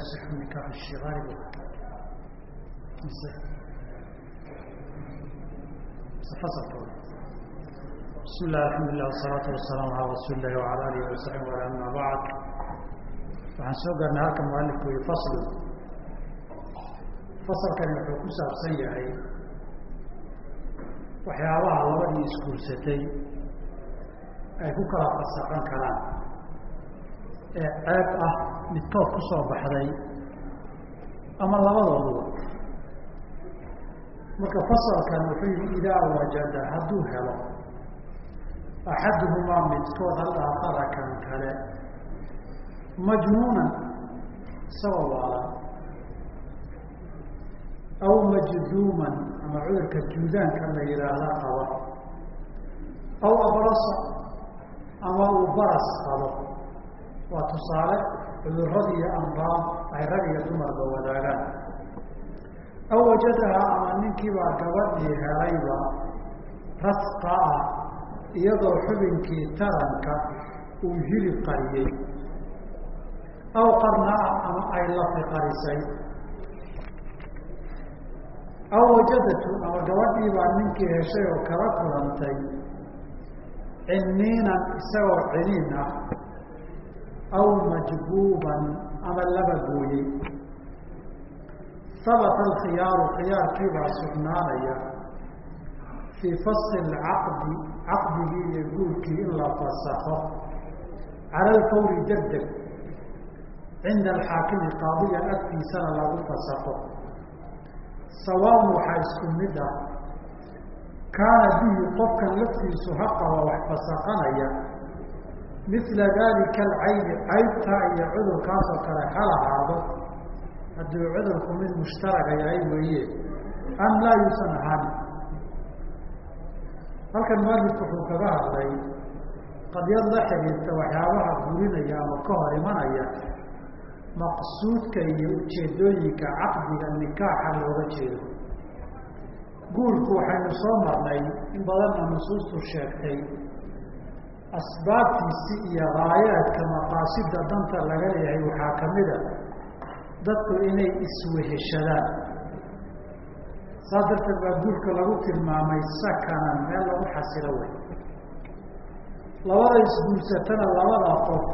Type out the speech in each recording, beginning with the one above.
shigaari bu mise mise fasalkooda bismi illah alxamdulilah wasalaatu wasalaamu calaa rasuuli illahi wacala alihi wasaxbi wala ama bacd waxaan soo gaarnay halka mualifku yihi faslu fasalkani wuxuu ku saabsan yahay waxyaabaha labadii isguursatay ay ku kala fasaqan karaan ee ceeb ah midkood ku soo baxday ama labadooduba marka fasalkan wuxuu yihi idaa wajada hadduu helo axaduhumaa midkood alaakara kan kale. Majnuunan isagoo waalan aw majduuman ama cudurka juudaanka la yidhaahda qaba aw abrasa ama uu baras qabo. Waa tusaale cudurrada iyo amraad ay rag iyo dumarba wadaagaan. Aw wajadahaa ama ninkiibaa gabadhii helayba rasqa ah iyadoo xubinkii taranka uu hilib qariyey aw qarnaa ama ay lafi qarisay. Aw wajadatu ama gabadhii baa ninkii heshay oo kala kulantay cinniinan isagoo ciniin ah aw majbuuban ama laba gooyey habata alkhiyaaru khiyaarkii baa sugnaanaya fii fasli alcaqdi caqdigii iyo guurkii in la fasakho cala alfawri deg deg cinda alxaakimi qaadiga agtiisana lagu fasakho sawaan waxaa isku mid ah kaana bihi qofkan laftiisu ha qaba wax fasaqanaya mila dalika alcayni caybtaa iyo cudurkaasoo kale hal ahaado hadduu cudurku mid mushtaraga yahay weeye am laa yuusan ahaanin halkan mualifku wuxuu kaga hadlay qadyad la xiriirta waxyaabaha gurinaya ama ka hor imanaya maqsuudka iyo ujeedooyinka caqdiga nikaaxa looga jeedo. Guurku waxaynu soo marnay in badanna nusuustu sheegtay asbaabtiisi iyo haayaadka maqaasida danta laga leeyahay waxaa ka mid a dadku inay isweheshadaan. Saas darteed baa guurka lagu tilmaamay sakanan meel lagu xasilo wey labada isguursatana labada qof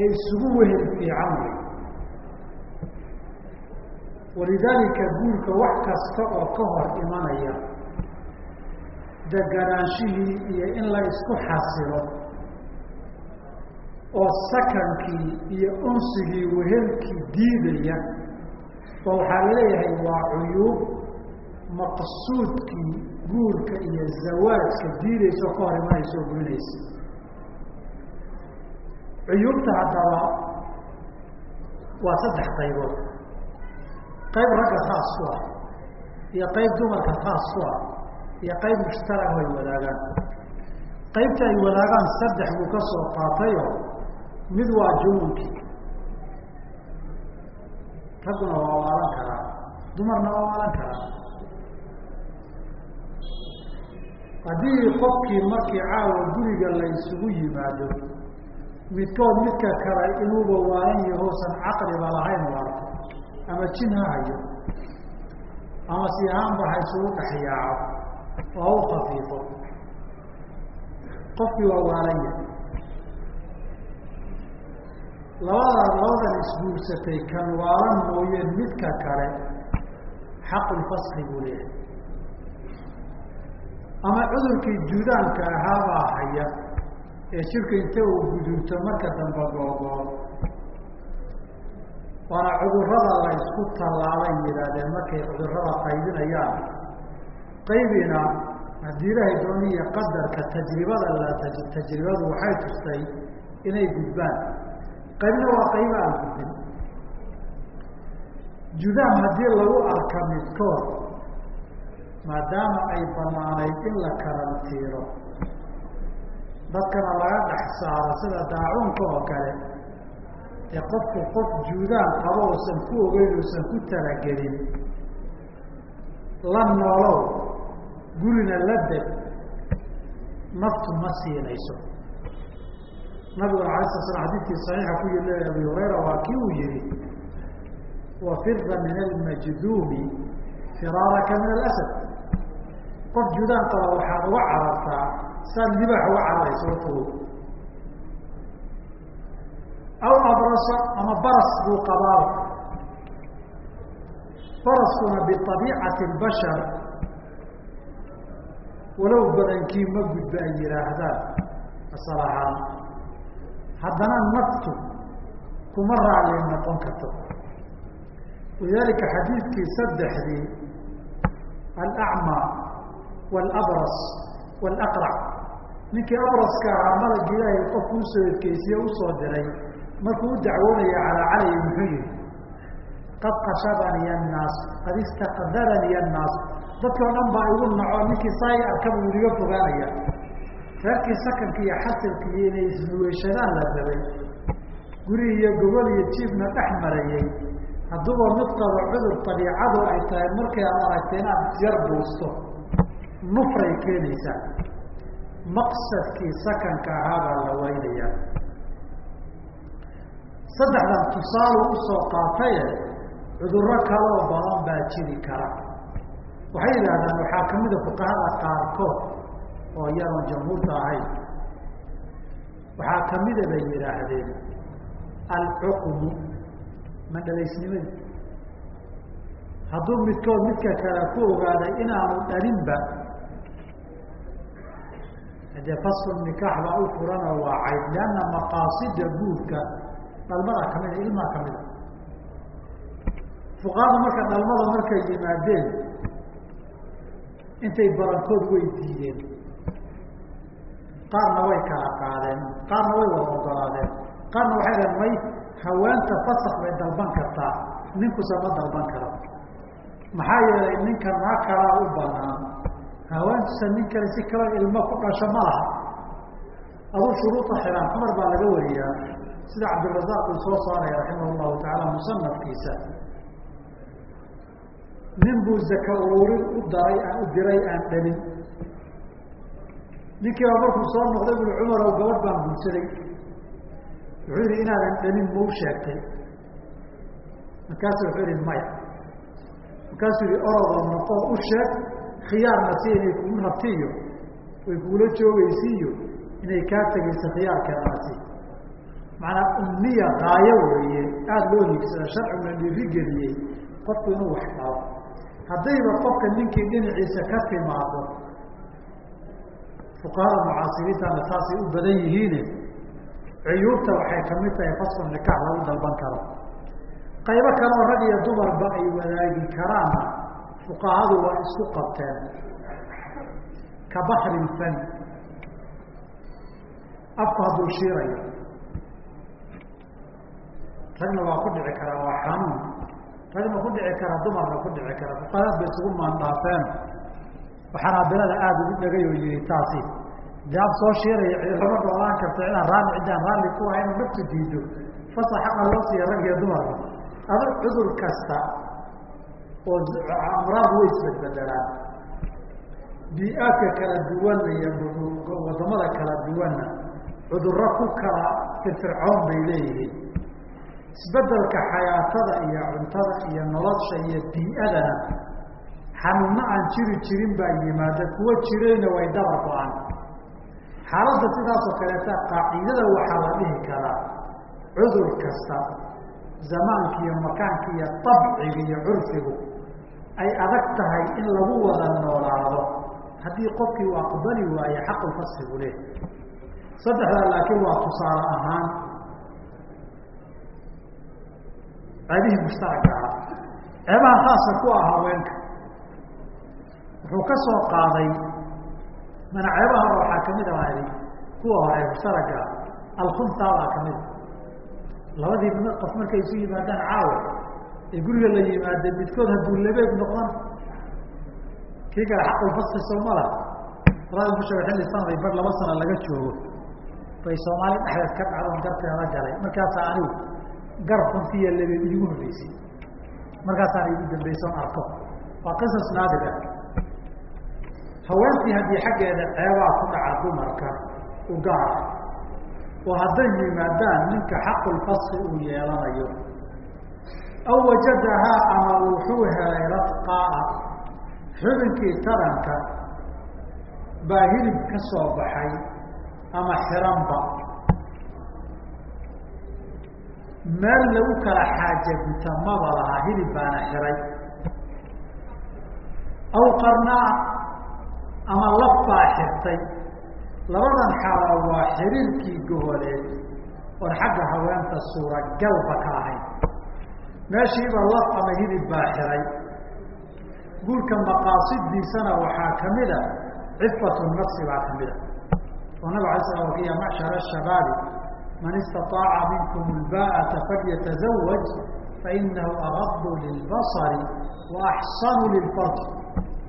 ee isugu wehel fiican wey walidaalika guurka wax kasta oo ka hor imanaya deganaanshihii iyo in la isku xasilo. Oo sakankii iyo unsigii wehelkii diidaya. Ba waxaa la leeyahay waa cuyuub maqsuudkii guurka iyo zawaajka diidaysa oo ka hor imanaysa oo gurinaysa cuyuubta haddaba waa saddex qaybood. Qayb ragga khaas ku ah iyo qayb dumarka khaas ku ah iyo qayb mushtarak ay wadaagaan. Qaybta ay wadaagaan saddex buu ka soo qaatayo mid waa junuunkii ragguna waa waalan karaa dumarna waa waalan karaa. Haddii qofkii markii caawa guriga la isugu yimaado midkood midka kale inuuba waalan yahoosan caqliba lahayn u arko ama jin ha hayo ama si ahaanba ha isugu dhexyaaco oo u khafiifo. Qofkii waa waalan yahay. Labada labadan isguursatay kan waalan mooyeen midka kale xaqulfaski buu leeyahay. Ama cudurkii juudaanka ahaabaa haya ee jirka inta uu guduubto marka dambe googoo. Waana cudurrada la isku tallaalay yidhaahdeen markay cudurrada qaybinayaan qaybina haddii dooniya qadarka tajribada la tajribadu waxay tustay inay gudbaan. Qaybna waa qayba aan gudbin. Judaan haddii lagu arka midkood maadaama ay banaanayd in la karantiiro dadkana laga dhex saaro sida daacuunka oo kale ee qofku qof juudaan qabo uusan ku ogeyn uusan ku talagelin la noolow gurina la deg naftu ma siinayso. Nabiguna alay sala slam xadiidkii saxiixa ku yii abi hurayra waa kii uu yihi wafira min almajduumi firaaraka min alasad. Qof judaan qaba waxaad uga carartaa saan libaax uga cararaysa wafogo aw abrasa ama baras buu qabaaba baraskuna biabiicati bashar walow badankii ma gudba ay yihaahdaan asal ahaan haddana naftu kuma raali noqon karto. Walidaalika xadiidkii saddexdii alacmaa waalabras waalaqrac ninkii abraska ahaa malag ilaahay qofku u soo edkeysiye u soo diray markuu u dacwoonaya calaa calayi muxuu yihi qad kashabaniya annaas qad istaqdaraniya annaas dadki o dhan baa igu naco ninkii saai arkaba uu iga fogaanaya. Reerkii sakanka iyo xasilka iyo inay isnuweyshadaan la rabay. Guri iyo gogol iyo jiifna dhex marayey hadduuba mid qabo cudur dabiicadu ay tahay markay aad aragtay inaad yar buusto nufray keenaysaa maqsadkii sakanka ahaa baa la waynayaa. Saddexdan tusaalu u soo qaataye cudurro kaloo badan baa jiri kara waxay yidhaahdaan waxaa kamida fuqahada qaarkood oo iyadoon jamhuurta ahayn. Waxaa kamida bay yidhaahdeen alcuqmu mandhalaysnimadi hadduu midkood midka kale ku ogaaday inaanu dhalinba dee faslu nikaax baa u furanoo waa cayd lianna maqaasida guurka dhalmada kamida ilmaa kamida fuqahada marka dhalmada markay yimaadeen intay barankood way diideen qaarna way kala qaadeen qaarna way wada ogolaadeen. Qaarna waxay dhaheen may haweenta fasak bay dalban kartaa ninkuse ma dalban karo maxaa yeelay ninka naa kalaa u banaan haweentusa nin kale si kala ilmo ku dhasho ma laha. Aduu shuruuda xidhaan cumar baa laga wariyaa. Sida cabdirasaaq uu soo saaraya raximah llahu tacaala musanafkiisa nin buu zaka ururin u daray aan u diray aan dhalin. Ninkii baa markuu soo noqday bui cumar ow gabadh baan guursaday wuxuu yihi inaadan dhalin mau sheegtay. Markaasu wuxuu yihi maya. Markaasuu yihi orodoo noqo u sheeg khiyaarna si inay kugu rabtiiyo way kugula joogaysiiyo inay kaa tegayso khiyaarkeedasi macanaa umniya gaayo weeye. Aada loo hiigsada sharciguna dhiirigeliyey qofku inuu wax dhalo haddayba qofka ninkii dhinaciisa ka timaado fuqahada mucaasiriintana saasay u badan yihiine. Cuyuubta waxay ka mid tahay faslu nikaax lagu dalban karo. Qaybo kaleoo rag iyo dumarba ay wadaagi karaanna fuqahadu waa isku qabteen. Ka bahri lfani afku hadduu shiirayo ragna waa ku dhici karaa waa xanuun ragna ku dhici kara dumarna ku dhici kara fuqahadaad bay isugu maandhaafeen xanaabilada aada ugu dhegay oo yihi taasi af soo shiiraya cidilama dhoolaan karta inaan raalli ciddaan raalli ku ahay inuu diido fasa xaqa loo siiya rag dumarka. Adag cudur kasta oo amraad way isbedbedelaan bii-aadka kala duwanna iyo waddamada kala duwanna cudurro ku kala firfircoon bay leeyihiin isbeddelka xayaatada iyo cuntada iyo nolosha iyo bii-adana xanuunna aan jiri jirin baa yimaada kuwa jirayna way dabar go'aan xaaladda sidaasoo kaleeta qaacidada waxaa la dhihi karaa cudur kasta zamaanka iyo makaanka iyo dabciga iyo curfigu ay adag tahay in lagu wada noolaado. Haddii qofkii uu aqbali waaye xaqulfasxigu leh saddexdaa laakiin waa tusaale ahaan ceebihii mushtaraka ahaa. Ceebaha khaaska ku ah haweenka. Wuxuu ka soo qaaday mana ceebaha waxaa ka mid ahaadi kuwa hore mushtaraka alkhuntaa baa ka mid labadii qof markay isu yimaadaan caawa ee guriga la yimaade midkood hadduu labeeg noqon kii kale xaqulfaski soomala raadi kushaga xilli sanaday bar laba sana laga joogo. Bay soomaali dhexdeed ka dhacdoon garteeda galay. Markaasaa anigu gar runtiiyo labeeg iigu horreysay. Markaasaan igu dambayson arko. Waa qisas naadir ah. Haweentii haddii xaggeeda ceebaa ku dhaca dumarka u gaar oo hadday yimaadaan ninka xaqulfaski uu yeelanayo aw wajadahaa ama wuxuu helay radqaa xubinkii taranka baa hilib ka soo baxay ama xiranba meel lagu kala xaaja guta maba lahaa hilib baana xiray. Aw qarnaa ama laf baa xirtay. Labadan xaalo waa xiriirkii goboleed oon xagga haweenta suuragalba ka ahayn meeshiiba laf ama hilib baa xiray. Guurka maqaasidiisana waxaa ka mid a cifatu nafsi baa ka mid a. Oo nabig alay slam ya macshara shabaabi man istaطaaca minkum lbaa'ata falyatazawaj fainahu agadu lilbasari wa axsanu lilfarji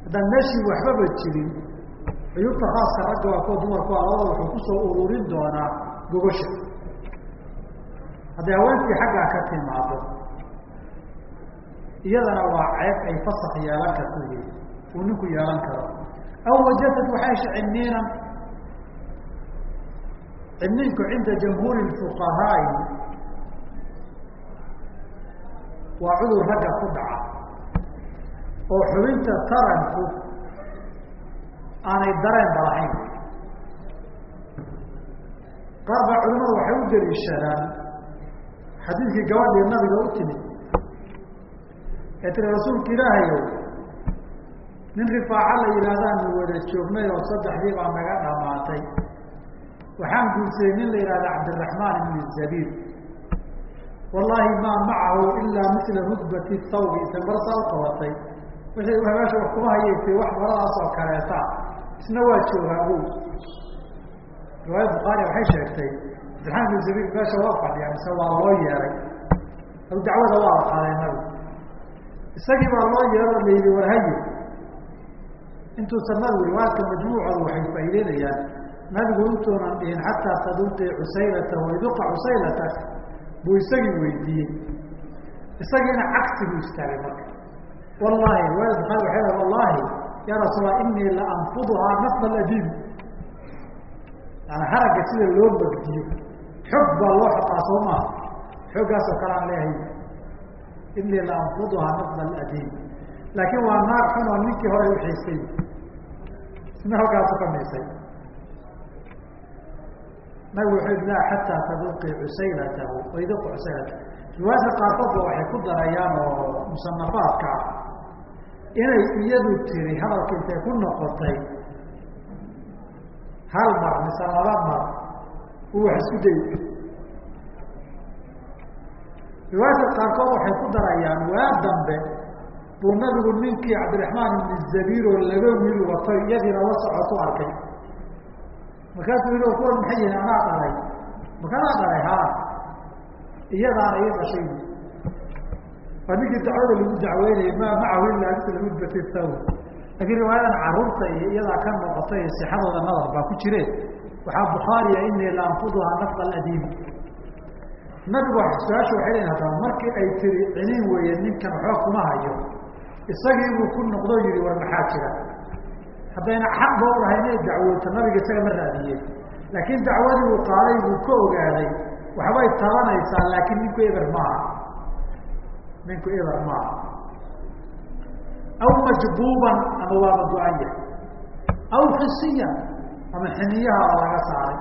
haddaan meeshii waxbaba jirin cuyubta khaaska ragga waa kuwa dumarku labada wuxuu ku soo ururin doonaa gogosha hadday haweentii xaggaa ka timaado iyadana waa ceeb ay fasak yeelan karto uu ninku yeelan karo aw wajadad waxay hesha ciniinan ciniinku cinda jamhuuri fuqahaai waa cudur ragga ku dhaca oo xubinta taranku aanay dareenba lahayn qaar baa culimadu waxay u daliishadaan xadiidkii gabadhii nabiga u timid ee tiri rasuulka ilaahayow nin rifaaca la yidhaahdaanu wada joognay oo saddexdii baa naga dhamaatay waxaan guursaday nin la yihahda cabdiraxmaan ibn zabiir wallaahi maa macahu ilaa mila rudbati thawbi isa marsaa u qabatay. Meesha wax kuma hayaytay wax maradaas oo kaleeta. Isna waa joogaa o riwaayad bukhaari waxay sheegtay cabdiraxmaan ibn zabiir meesha waa fadhiyaa mise waa loo yeeray. Aw dacwada waa la qaaday nabi. Isagii baa loo yeero la yihi warhaye intuusan nabigu riwaayadka majmuucooda waxay faa'iideynayaan nabigu intuunan dhihin xataa taduqii cusaylata wayduqa cusaylatak buu isagii weydiiyey. Isagiina cagsigu istaagay marka. Wallahi riwaayada bukaari waxay ha wallahi ya rasuul allah inii la anfuduhaa nafda aladiim yaani haragga sida loo magdiyo xog baa loo xoqaa soo maaha. Xooggaasoo kale aan leehay inii la anfuduhaa nafda aladiim laakiin waa naar xun oo ninkii hore uxiisay isna halkaasu ka miisay nabigu wuxuu laa xataa taduqii cusaylatahu. Wayduqu cusaylata. Riwaayadka qaarkoodba waxay ku darayaan oo musanafaadka ah inay iyadu tiri hadalka intay ku noqotay hal mar mise laba mar uu wax isku day riwaayadka qaarkood waxay ku darayaan waa dambe buu nabigu ninkii cabdiraxmaan ibni zabiir oo laba wiil wato iyadiina la socotu arkay markaasuu yihi kuwan maxay yihiin anaa dhalay makanaa dhalay haa iyadaana ii dhashay. Waa ninkii dacwada lagu dacweynayay ma macahu ilaa misla mudbati thawr laakiin riwaayadan carruurta iyo iyadaa ka noqotay sixadooda nadar baa ku jireen waxaa bukhaariya inii la nafqa aladiimi nabigu su'aasha waxay haddaba markii ay tiri ciniin weeye ninkan waxba kuma hayo. Isagii buu ku noqdo yihi war maxaa jira haddayna xaq u lahay inay dacwooto nabiga isaga ma raadiyeen laakiin dacwadii uu qaaday buu ka ogaaday waxbay tabanaysaa laakiin ninku eber maaha ninku eber maaha aw majbuuban ama waaba go-anya aw xisiyan ama xiniyaha oo laga saaray.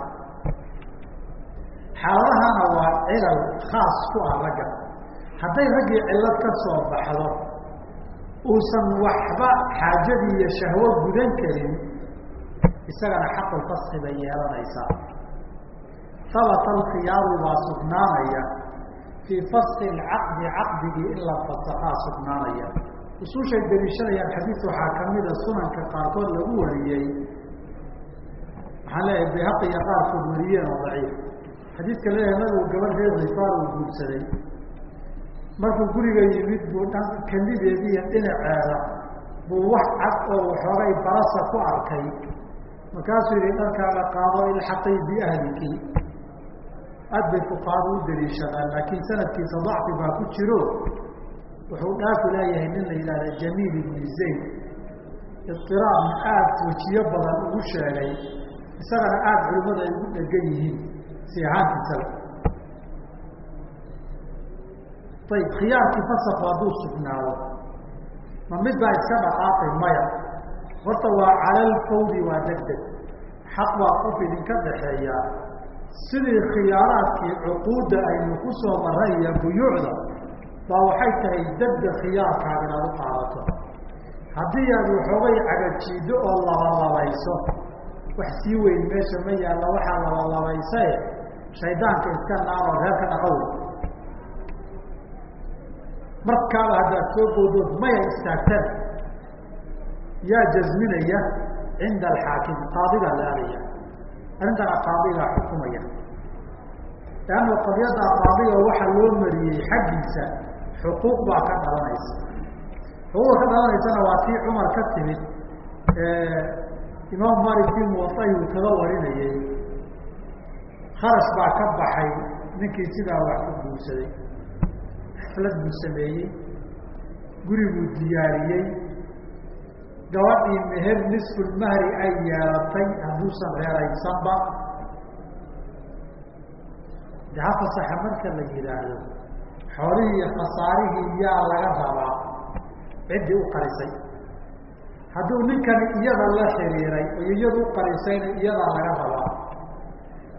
Xaaladahana waa cilal khaas ku ah ragga. Hadday raggii cillad ka soo baxdo uusan waxba xaajadii iyo shahwo gudan karin isagana xaqulfaski bay yeelanaysaa. Habata alkhiyaaru baa sugnaanaya fii faski lcaqdi caqdigii in la fasakaa sugnaanaya. Usuushay daliishanayaan xadiis waxaa kamida sunanka qaarkood lagu wariyey. Waxaan leeyahay bayhaqi iyo qaarkood wariyeen oo daciif. Xadiidka leeyahay nabigu gabadh reer khifaar uu guursaday markuu guriga yimid buu iyo dhinaceeda. Buu wax cad oo waxoogay barasa ku arkay. Markaasuu yihi dharkaaga qaado ilxaqii biahliki aad bay fuqahadu u daliishadaan laakiin sanadkiisa dacfi baa ku jiro. Wuxuu dhaafi leeyahay nin la yidhahda jamiil ibni zayd. Iqtiraabna aada wejiyo badan ugu sheegay isagana aada culimmada ay ugu dhegan yihiin si ahaantiisaba ayib khiyaarkii fasafku hadduu sugnaado ma mid baa iska dhaqaaqay maya horta waa calalfawdi waa deg deg xaq waa qof idinka dhaxeeyaa sidii khiyaaraadkii cuquudda aynu ku soo maray iyo buyuucda baa waxay tahay degdeg khiyaarkaaga inaad u qaadato haddii aad waxoogay cagajiiddo oo labalabayso wax sii weyn meesha ma yaalla waxaa labalabaysae shaydaanka iska naaroo reerka dhaqow markaaba haddaad soo goodood maya istaagtana yaa jasminaya cinda alxaakim qaadigaa la aadaya arrintana qaadigaa xukumaya. Leanna qadiyadda qaadiga waxaa loo mariyey xaggiisa xuquuq baa ka dhalanaysa. Xuquuqda ka dhalanaysana waa tii cumar ka timid imaam malik fii muwaطahi uu kaga warinayey kharash baa ka baxay ninkii sidaa wax ku guursaday xaflad buu sameeyey guri buu diyaariyey gabadhii meher nisfulmahri ay yeelatay hadduusan reeraysanba. De fasaxa marka la yihaahdo xoolihii iyo khasaarihii yaa laga rabaa ciddii u qarisay hadduu ninkani iyada la xiriiray oo iyadu u qarisayna iyadaa laga rabaa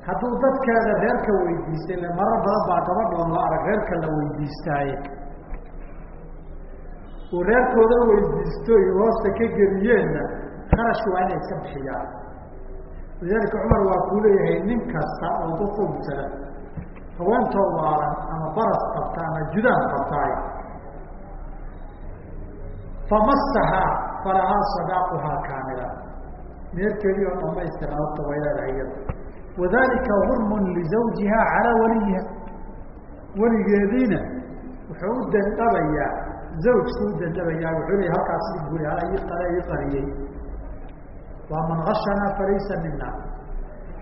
hadduu dadkeeda reerka weydiistay le marar badan baa gabadhoon la arag reerka la weydiistaaye. Uu reerkooda weydiisto iyo hoosta ka geliyeenna kharashki waa inay iska bixiyaan. Lidaalika cumar waa kuu leeyahay nin kasta oo ugsada haweentoo waalan ama baras qabta ama judaan qabtaay famasahaa falahaa sadaaquhaa kaamila. Meerkeedii oo dhamaystiran horta way leedahay iyada wadalika hurmun lizawjiha calaa waliyiha weligeediina wuxuu u dandhabayaa zawjku u dandhabayaa wuxuu leeya halkaas guri hala ii qale ii qariyey waa man gashanaa falaysa mina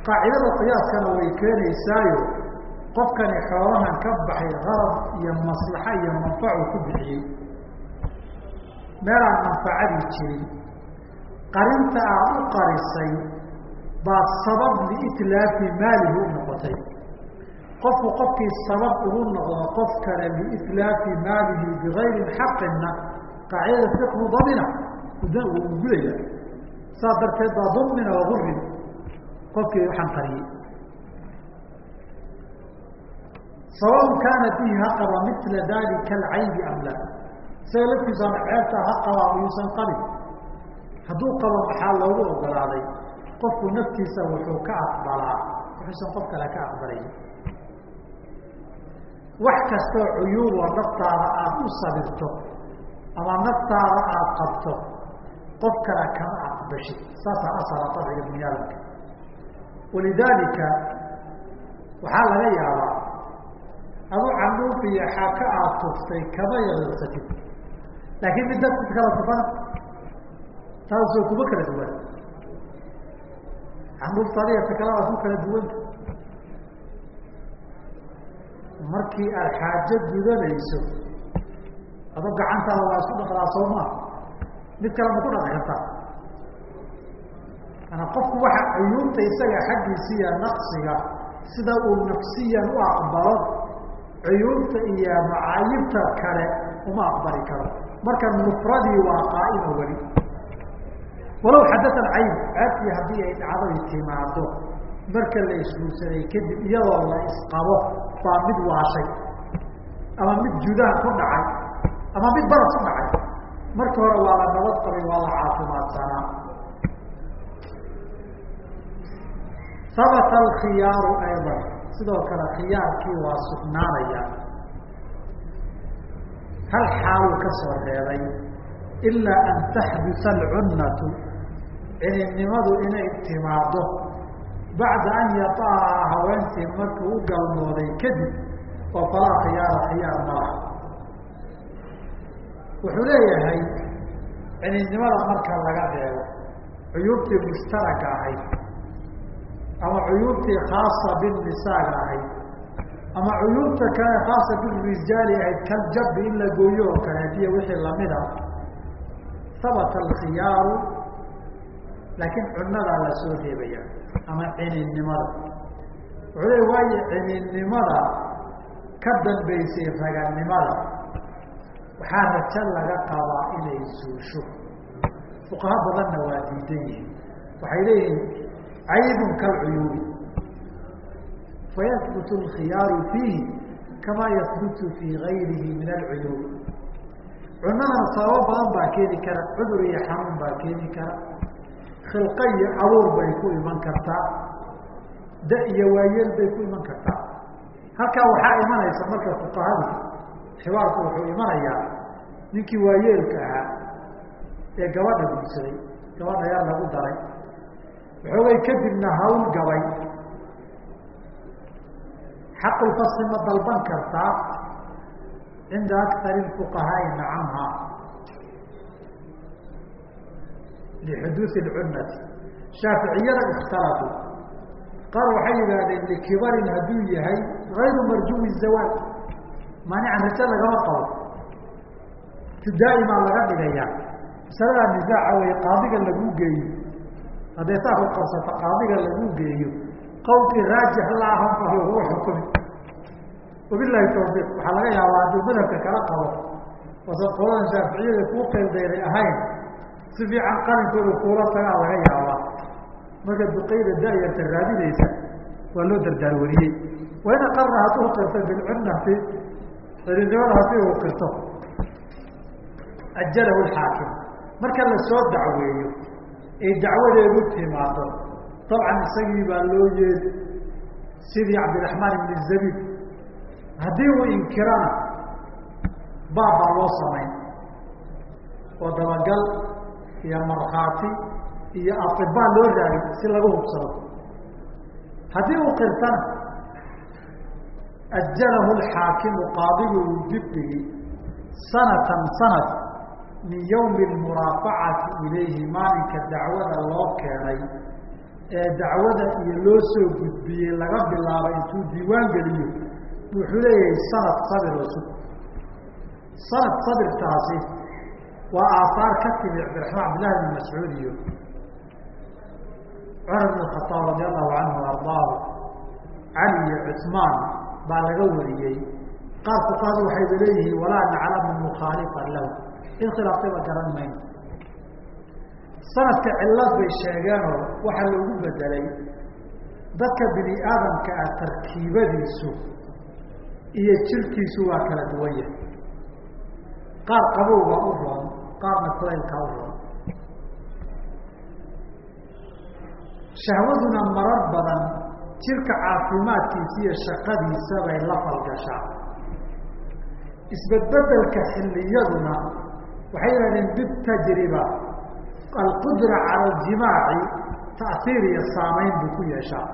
qaacidada qiyaaskana way keenaysaayo qofkani xoolahan ka baxay qarab iyo maslaxa iyo manfacu ku bixiyey meelaan manfacadii jirin qarinta aad u qarisay baa sabab liitlaafi maalihi u noqotay. Qofku qofkii sabab ugu noqdo qof kale liitlaafi maalihi bigayri xaqina qaacidada fiqhu damina uu gudaya darteed baa dumina wagurin qofkii waxaan qariyey. Sawaء kaana fihi haqaba mila dalika alcaybi am la isaga laftiisaan ceebtaa ha qabaa uyuusan qabin. Hadduu qabo maxaa loogu ogolaaday qofku naftiisa wuxuu ka aqbalaa. Wuxuusan qof kale ka aqbalayn wax kastoo cuyuuboo naftaada aada u sabirto ama naftaada aada qabto qof kale kama aqbashid. Saasaa asala abciga bini aadamka walidaalika waxaa laga yaabaa adu canduuf iyo xaka aada tuftay kama yadeersatid laakiin mid dadka kala tufana taasoo kuma kala duwan canduufta adiga takaladaas ku kala duwanta markii aada xaajo gudanayso ado gacantaada waa isku dhaqdaa soo maa mid kale ma ku dhaqi kartaa. Ana qofku waxa cuyuubta isaga xaggiisiiya naqsiga sida uu nafsiyan u aqbalo cuyuubta iyo macaayibta kale uma aqbali karo. Marka nufradii waa qaa'ima weli walow xadatan cayb ceebtii haddii ay dhacday timaado marka la isguursaday kadib iyadoo la isqabo baa mid waashay ama mid judaan ku dhacay ama mid baras ku dhacay. Marka hore waa la nabad qabay waa la caafimaadsanaa. Habata alkhiyaaru aydan sidoo kale khiyaarkii waa sugnaanaya. Hal xaaluu ka soo reebay ilaa an taxdusa alcunnatu cininimadu inay timaado bacda an yataaha haweentii markuu u galmooday kadib oo falaa khiyaara khiyaar malaha wuxuu leeyahay cininimada marka laga reebo cuyuubtii mushtaraka ahayd ama cuyuubtii khaasa binisaaga ahayd ama cuyuubta kale khaasa birijaali ahayd kaljabi in la gooyo oo kaleetiyo wixii lamida habata alkhiyaaru laakiin cunadaa la soo reebaya ama cininnimada wuxuu leey waayo cininnimada ka dambaysay raganimada waxaa rajo laga qabaa inay suusho fuqaha badanna waa diidan yihiin waxay leeyihiin caybun kalcuyuubi fayahbutu alkhiyaaru fiihi kamaa yahbutu fii gayrihi min alcuyuubi cunadana sababo badan baa keeni kara cudur iyo xanuun baa keeni kara khilqa iyo abuur bay ku iman kartaa. Da iyo waayeel bay ku iman kartaa. Halkaa waxaa imanaysa marka fuqahadu xibaarku wuxuu imanayaa ninkii waayeelka ahaa ee gabadha guursaday gabadha yar lagu daray. Waxoogay kadibna hawl gabay. Xaqulfasli ma dalban kartaa cinda akari fuqahaai nacamha lixuduudi lcunnati shaaficiyada ikhtalafuu qaar waxay yidhaahdeen likibarin hadduu yahay gayru marjuwi zawaal maanican rajo lagama qabo daa'imaa laga dhigayaa masaladaa nisaaca wey qaadiga lagu geeyo haddee saa ku qaadiga lagu geeyo qawlkii raajix la ahan fa lagu xukumi wabilahi tawfiiq waxaa laga yaabaa hadduu madhabka kala qabo wasad qoladan shaaficiyada kuu qeyldaynay ahayn si fiican qalinkooda kuula tagaa laga yaabaa. Marka duqayda daayarta raadinaysa waa loo dardaar wariyey. Wain aqara hadduu qirto bilcunnati cilinimada haddii uu qirto. Ajalahu lxaakim marka la soo dacweeyo ay dacwadeedu timaado dabcan isagii baa loo yeedi sidii cabdiraxmaan ibn zabiid. Haddii uu inkirana baab baa loo samayn oo dabagal iyo markhaati iyo atibaa loo raagay si lagu hubsado. Haddii uu qirtana ajalahu lxaakimu qaadigu uu dibdhigi sanatan sanad min yawmi almuraafacati ilayhi maalinka dacwada loo keenay ee dacwada iyo loo soo gudbiyey laga bilaabo intuu diiwaan geliyo wuxuu leeyahay sanad sabir cusub sanad sabirtaasi waa aahaar ka timi cabdiraxmaan cabdillahi bn mascuud iyo cumar bn khataab radi allahu canhu ardaahu cali iyo cusmaan baa laga wariyey. Qaar fuqahadu waxayba leeyihiin walaa naclamu mukhaalifan lahu. In khilaaftayba garan mayno. Sanadka cillad bay sheegeenoo waxaa loogu bedelay dadka bini aadamka ah tarkiibadiisu iyo jirkiisu waa kala duwan yahay qaar qabowga u roon qaarna kulaylka u roon. Shahwaduna marar badan jirka caafimaadkiisa iyo shaqadiisa bay la falgashaa. Isbedbedelka xilliyaduna waxay yihahdeen bitajriba alqudra cala aljimaaci ta'hiir iyo saamayn buu ku yeeshaa.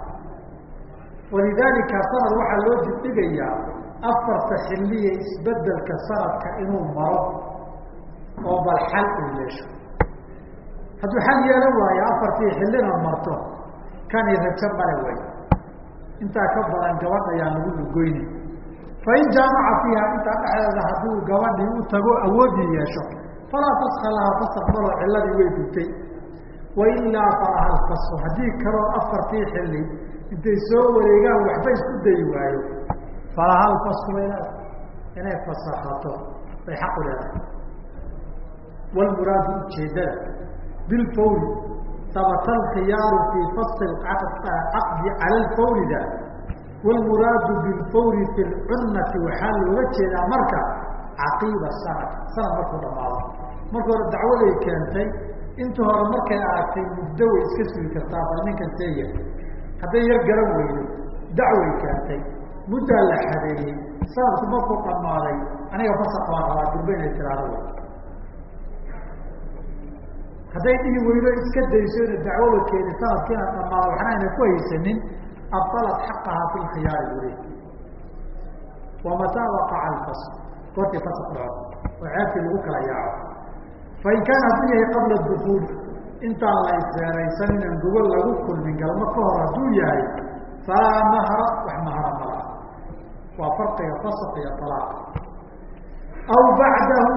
Walidaalika sanad waxaa loo dibdhigayaa afarta xilliya isbeddelka sanadka inuu maro oo bal xal uu yeesho. Hadduu xal yeelan waayo afartii xillina marto kani rajo male way. Intaa ka badan gabadh ayaan lagu lugoyni fain jaamaca fiiha intaa dhexdeeda hadduu gabadhii u tago awoodii yeesho falaa faska laha fasak malo ciladii way gubtay wailaa falaha lfasku haddii kaloo afartii xilli intay soo wareegaan waxba isku dayi waayo falaha lfasku bay leedahay inay fasakato bay xaq u leedahay walmuraadu ujeedada bilfawli habata alkhiyaaru fii fasli caqdi cala lfawlida wlmuraadu bilfawri fi lcunnati waxaa looga jeedaa marka caqiiba sanad sanad markuu dhamaado marka hore dacwaday keentay inta hore markay aragtay muddo way iska sugi kartaa bal ninkan seeya hadday yar garan weydo dacway keentay muddaa la xadeeyey sanadku markuu dhamaaday aniga fasak baan rabaa durba inay tiraado. Hadday dhihi weydo iska dayso ina dacwada keeni sanadkiina dhamaado waxna ayna ku haysanin abطalat xaqaha fi lkhiyaari bule wamataa waqaca alfasl goortii fask dhaco oo ceebtii lagu kala yaaco. Fain kaana hadduu yahay qabla dukuul intaan la isreeraysan inaan gogol lagu kulmin galmo ka hor hadduu yahay falaa mahra wax mala waa farqiga fask iyo alaaq aw bacdahu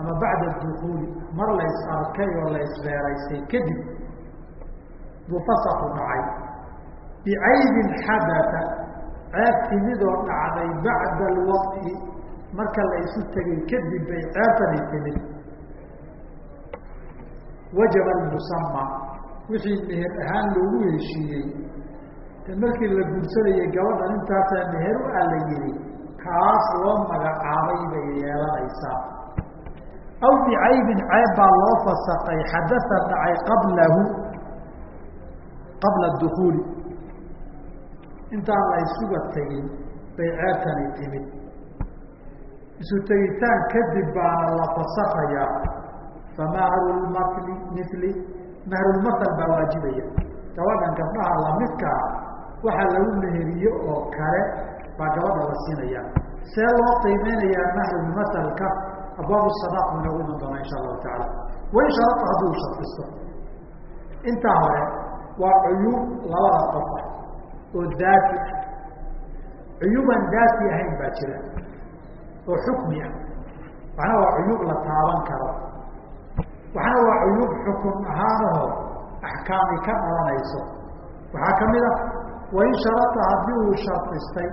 ama bacda dukuuli mar la is arkay oo la isreeraysay kadib buu fasaku dhacay. Bicaybin xadata ceeb timidoo dhacday bacda alwaqti marka la isu tegay kadib bay ceebtani timid. Wajaba almusama wixii meher ahaan loogu heshiiyey markii la guursanayay gabadhan intaasaa meher u a la yihi kaas loo magacaabay bay yeelanaysaa. Aw bicaybin ceeb baa loo fasakay xadasa dhacay qablahu qabla dukuuli intaan la isuga tegin bay ceebtani timid. Isu tegitaan kadib baana la fasakayaa famahru mili mahrulmasal baa waajibaya. Gabadhan gabdhaha lamidkaa waxaa lagu meheriye oo kale baa gabadha la siinaya. See loo qiimeynayaa mahrulmasalka abwaabu sadaq u noogu iman doonaa insha allahu tacaala. Wain sharata hadduu shardisto intaa hore waa cuyuub labada qof ah oo daati ah. Cuyuubaan daati ahayn baa jira oo xukmi ah. Waxna waa cuyuub la taaban karo. Waxna waa cuyuub xukun ahaanahoo axkaami ka dhalanayso waxaa ka mid ah wain sharata haddii uu shardistay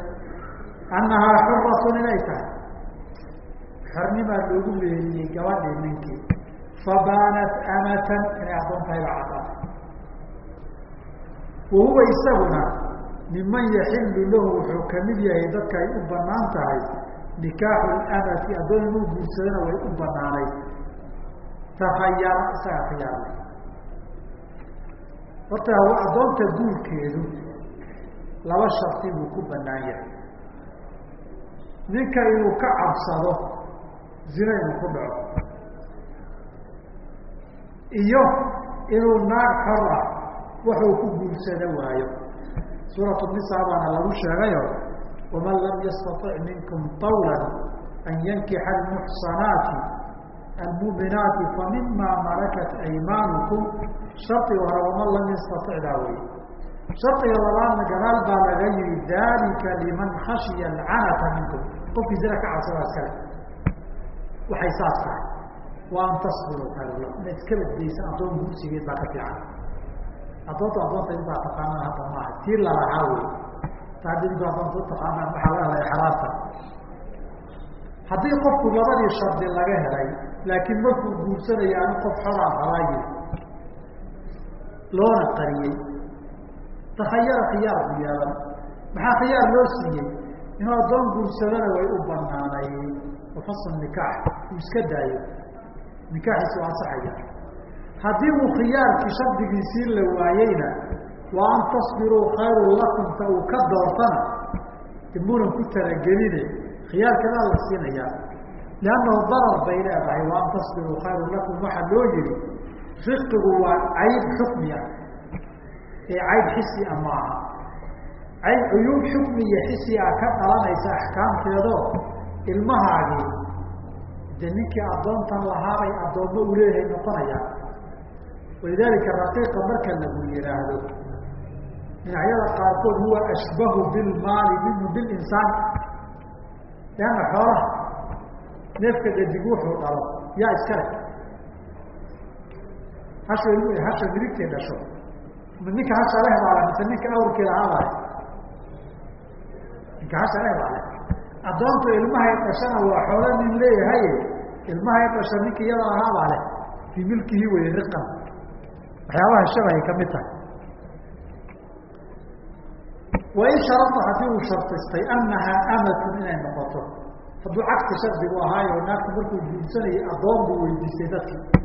annahaa xuratun inay tahay. Xornimaa loogu meeriyey gabadhii ninkii. Fabaanat amatan inay addoon tahay baa caddaatay wa huwa isaguna miman yaxilu lahu wuxuu ka mid yahay dadka ay u bannaan tahay nikaaxu lamati addoon inuu guursadana way u banaanay tahayara isagaa khiyaarlay horta addoonta guurkeedu laba sharti buu ku banaan yahay. Ninka inuu ka cabsado zina inuu ku dhaco. Iyo inuu naag xor ah waxuu ku guursada waayo. Suuratu nisa baana lagu sheegayo waman lam yastatic minkum طawlan an yankixa almuxsanaati almuminaati famima malakat aymaanukum shardi hore waman lam yastaticdaa wey shardiga labaadna gadaal baa laga yihi dalika liman khashiya alcanata minkum qofkii zina ka cabsadaa iskale waxay saas tahay waa an tasbiru khayrla inaad iska badbaysa addoon gursigeed baa ka fiican addoonta addoonta intaa taqaanaa hadda maaha tii lalahaa wey taadinku addoonta utaqaanaa waxaa laga helay xaraabta haddii qofku labadii shardi laga helay laakiin markuu guursanaya anu qof xoraan rabaa yiri loona qariyey takhayara khiyaar bu yeelan maxaa khiyaar loo siiyey inuu addoon guursadana way u banaanay fasl nikaax uu iska daayo nikaaxiisi u ansaxaya haddii uu khiyaarkii shardigiisii la waayeyna wa an tasbiruu khayru lakumta uu ka doortana imuunan ku talageline khiyaarkadaa la siinayaa liannahu darar bay leedahay wa an tasbiruu khayru lakum waxaa loo yihi riqigu waa cayb xukmi ah ee cayb xisi a maaha cayb cuyuub xukmi iyo xisi a ka dhalanaysa axkaamteedo ilmahaagii de ninkii addoontan lahaabay addoommo leeyahay noqonayaan walidaalika raqiiqa marka lagu yihaahdo dhinacyada qaarkood huwa ashbahu bilmaali minhu bilinsaan leanna xoolaha neefka dhadig wuxuu dhalo yaa iskale hasha hasha midigtay dhasho ninka hasha leh baa mise ninka baa le ninka hasha leh baa le addoontu ilmahay dhashana waa xoolo nin leeyahay ilmahay dhasha ninka iyada ahaabaa leh fii milkihi wey riqan waxyaabaha shabahay ka mid tahay wain sharada haddii uu shardistay annahaa amatun inay noqoto hadduu cagsi shardigu ahaayo naagta markuu guursanayay addoon buu weydiistay dadkii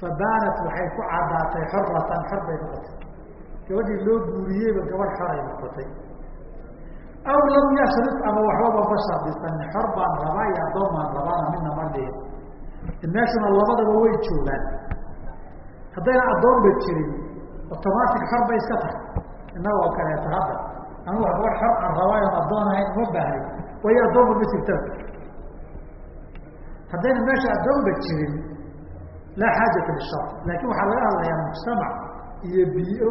fabaanat waxay ku caddaatay xoratan xor bay noqotay. Gabadhii loo guuriyeyba gabadh xoray noqotay. Aw lam yashrid ama waxbaba ma shardisanin xor baan rabaa iyo addoon baan rabaana midna ma dhihin. Meeshuna labadaba way joogaan. Haddayna addoonba jirin automatic xor bay iska tahay. Innaga oo kaleeto hadda. Wa gabadh xor aan rabaayon addoon ahayn uma baahay waayo addoonba ma jirtaba haddayna meesha addoonba jirin laa xaajata lishar laakin waxaa laga hadlayaa mujtamac iyo biio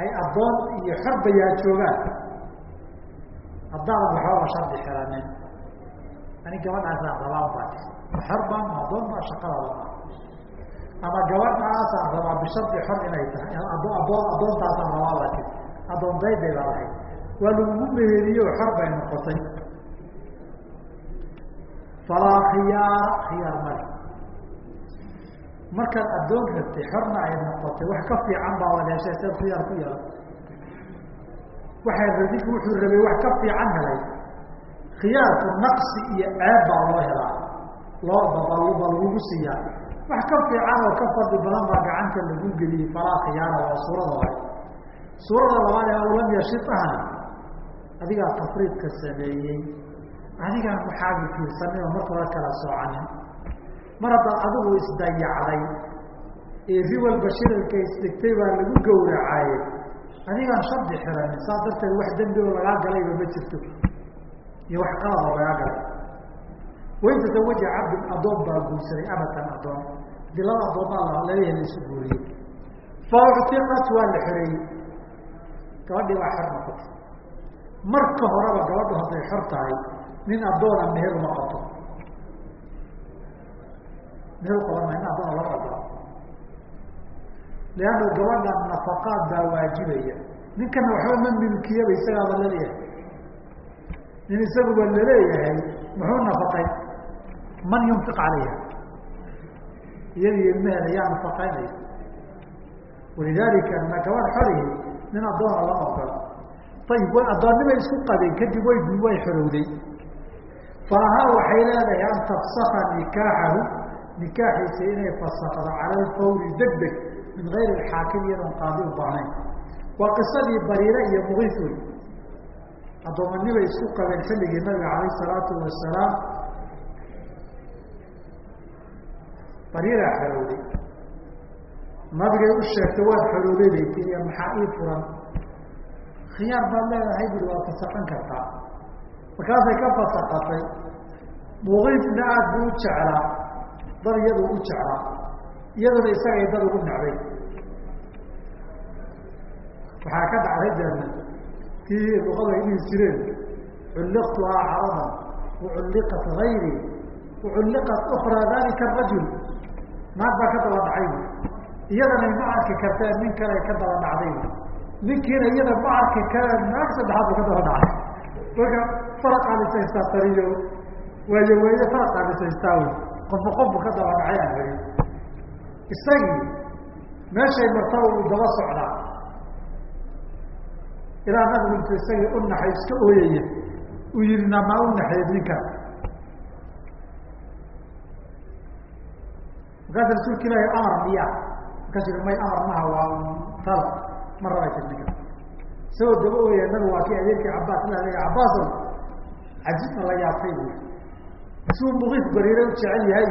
ay addoon iyo xorbayaa joogaan. Haddaadan waxbaba shardi xiranin ani gabadhaasaan rabaan baa xor baan addoon baa shaqadaada ma. Ama gabadhaasaan rabaa bishardi xor inay tahay. Addoon addoontaasaan rabaa baa tii addoon dayday baa lahayd. Waa lagugu meheriye oo xor bay noqotay. Falaa khiyaara khiyaar male markaad addoon rabtay xorna ay noqotay wax ka fiican baa wad khiyaar ku yeelan waxay radinku wuxuu rabay wax ka fiican helay. Khiyaarku naqsi iyo ceeb baa loo helaa. Loo babaluba lagugu siiyaa. Wax ka fiican oo ka fadli badan baa gacanta lagu geliyey falaa khiyaara waa suurada hore suurada labaad ee aw lam yashid adigaa tafriidka sameeyey. Adigaan waxaagi fiirsanin oo marka hore kala soocanin mar haddaad adigu isdayacday ee ri walba shiralka isdegtay baa lagu gawracaye adigaan shardi xiranin saas darteed wax dembi oo lagaa galayba ma jirto. Iyo wax qalad lagaa galay. Wain tazawaja cabdun addoon baa guursaday abatan addoon. Hadii laba addoomaa la leeyahay la isu guuriyey. Fa waa la xoreeyey gabadhii baa xor noqotay. Marka horeba gabadhu hadday xor tahay nin addoona meher uma qabto meher u qaban ma nin addoona lama ogola leanna gabadha nafaqaad baa waajibaya. Ninkana waxba ma milkiyaba isagaaba la leeyahay nin isaguba la leeyahay muxuu nafaqay. Man yunfiq calayha. Iyadii ilmaheeda yaa nafaqaynaya. Walidaalika na gabadh xorihi nin addoona lama ogola ayib way addoonnimay isku qabeen kadib way way xorowday. Falahaa waxay leedahay an tafsaka nikaaxahu nikaaxiisa inay fasakdo cala alfawri deg deg min gayri alxaakim iyadoon qaadi u baahnayn. Waa qisadii bariire iyo mugiis wey addoommanimay isku qabeen xilligii nabiga calayh salaatu wasalaam bariiraa xorowday nabigay u sheegtay waad xorowday iyo maxaa ii furan. Khiyaar baad leedahay buri waad fasakan kartaa. Markaasay ka fasakatay muqiifna aad buu u jeclaa dad iyadu u jeclaa iyaduna isagay dad ugu necday waxaa ka dhacday deena kii luqada ay jireen culliqtuhaa caradan waculliqat gayri waculliqat ukraa dalika arajul naag baa ka daba dhacay. Iyadana ma arki karteen nin kale ka daba dhacday. Ninkiina iyada ma arki kareen naag saddexaad buu ka daba dhacay. Marka faraqaa lisaystaa tariyo waayo weeye faraqaa lisaystaa wy qofba qofbu ka daba dhacay aan heli isagii meeshay martaba uu daba socdaa ilaa nabigu intu isagii u naxay iska ooyaya uu yihi namaa u naxeed ninkan markaasa rasuulka ilaahi amar miya. Markaasu yihi may amar maha waa tala ma rabay tir ninkan isagoo daba ooyaya nabigu waa kii adeerkii cabaas la hadlaya cabaasow cajibna la yaabtay. bu isuu mugiif bariire u jecel yahay.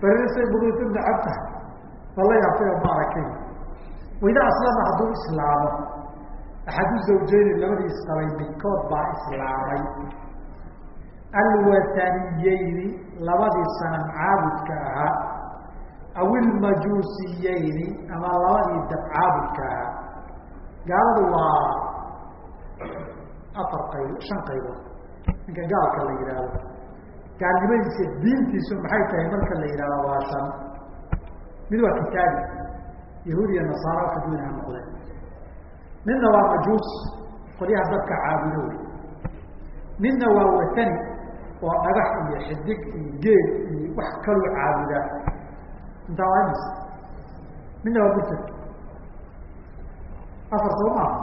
Bariire say mugiif u nacab tahay. Ba la yaabtay oo ma arakay wayda aslama hadduu islaamo. Axadu zawjeyni labadii isqabay midkood baa islaamay. Alwataniyeyni labadii sanam caabudka ahaa. Aw ilmajuusiyeyni ama labadii dab caabudka ahaa. Gaaladu waa afar qayb shan qaybood. Ninka gaalka la yidhaahdo gaalnimadiisa diintiisu maxay tahay? Marka la yidhahdo waa shan. Mid waa kitaabi yahuud iyo nasaara ka duwan ha noqdeen midna waa majuus qolyaha dadka caabudo wey midna waa watani oo dhagax iyo xidig iyo geel iyo wax kaloo caabudaa intaa waa imis midna waa murtad afar soo maaha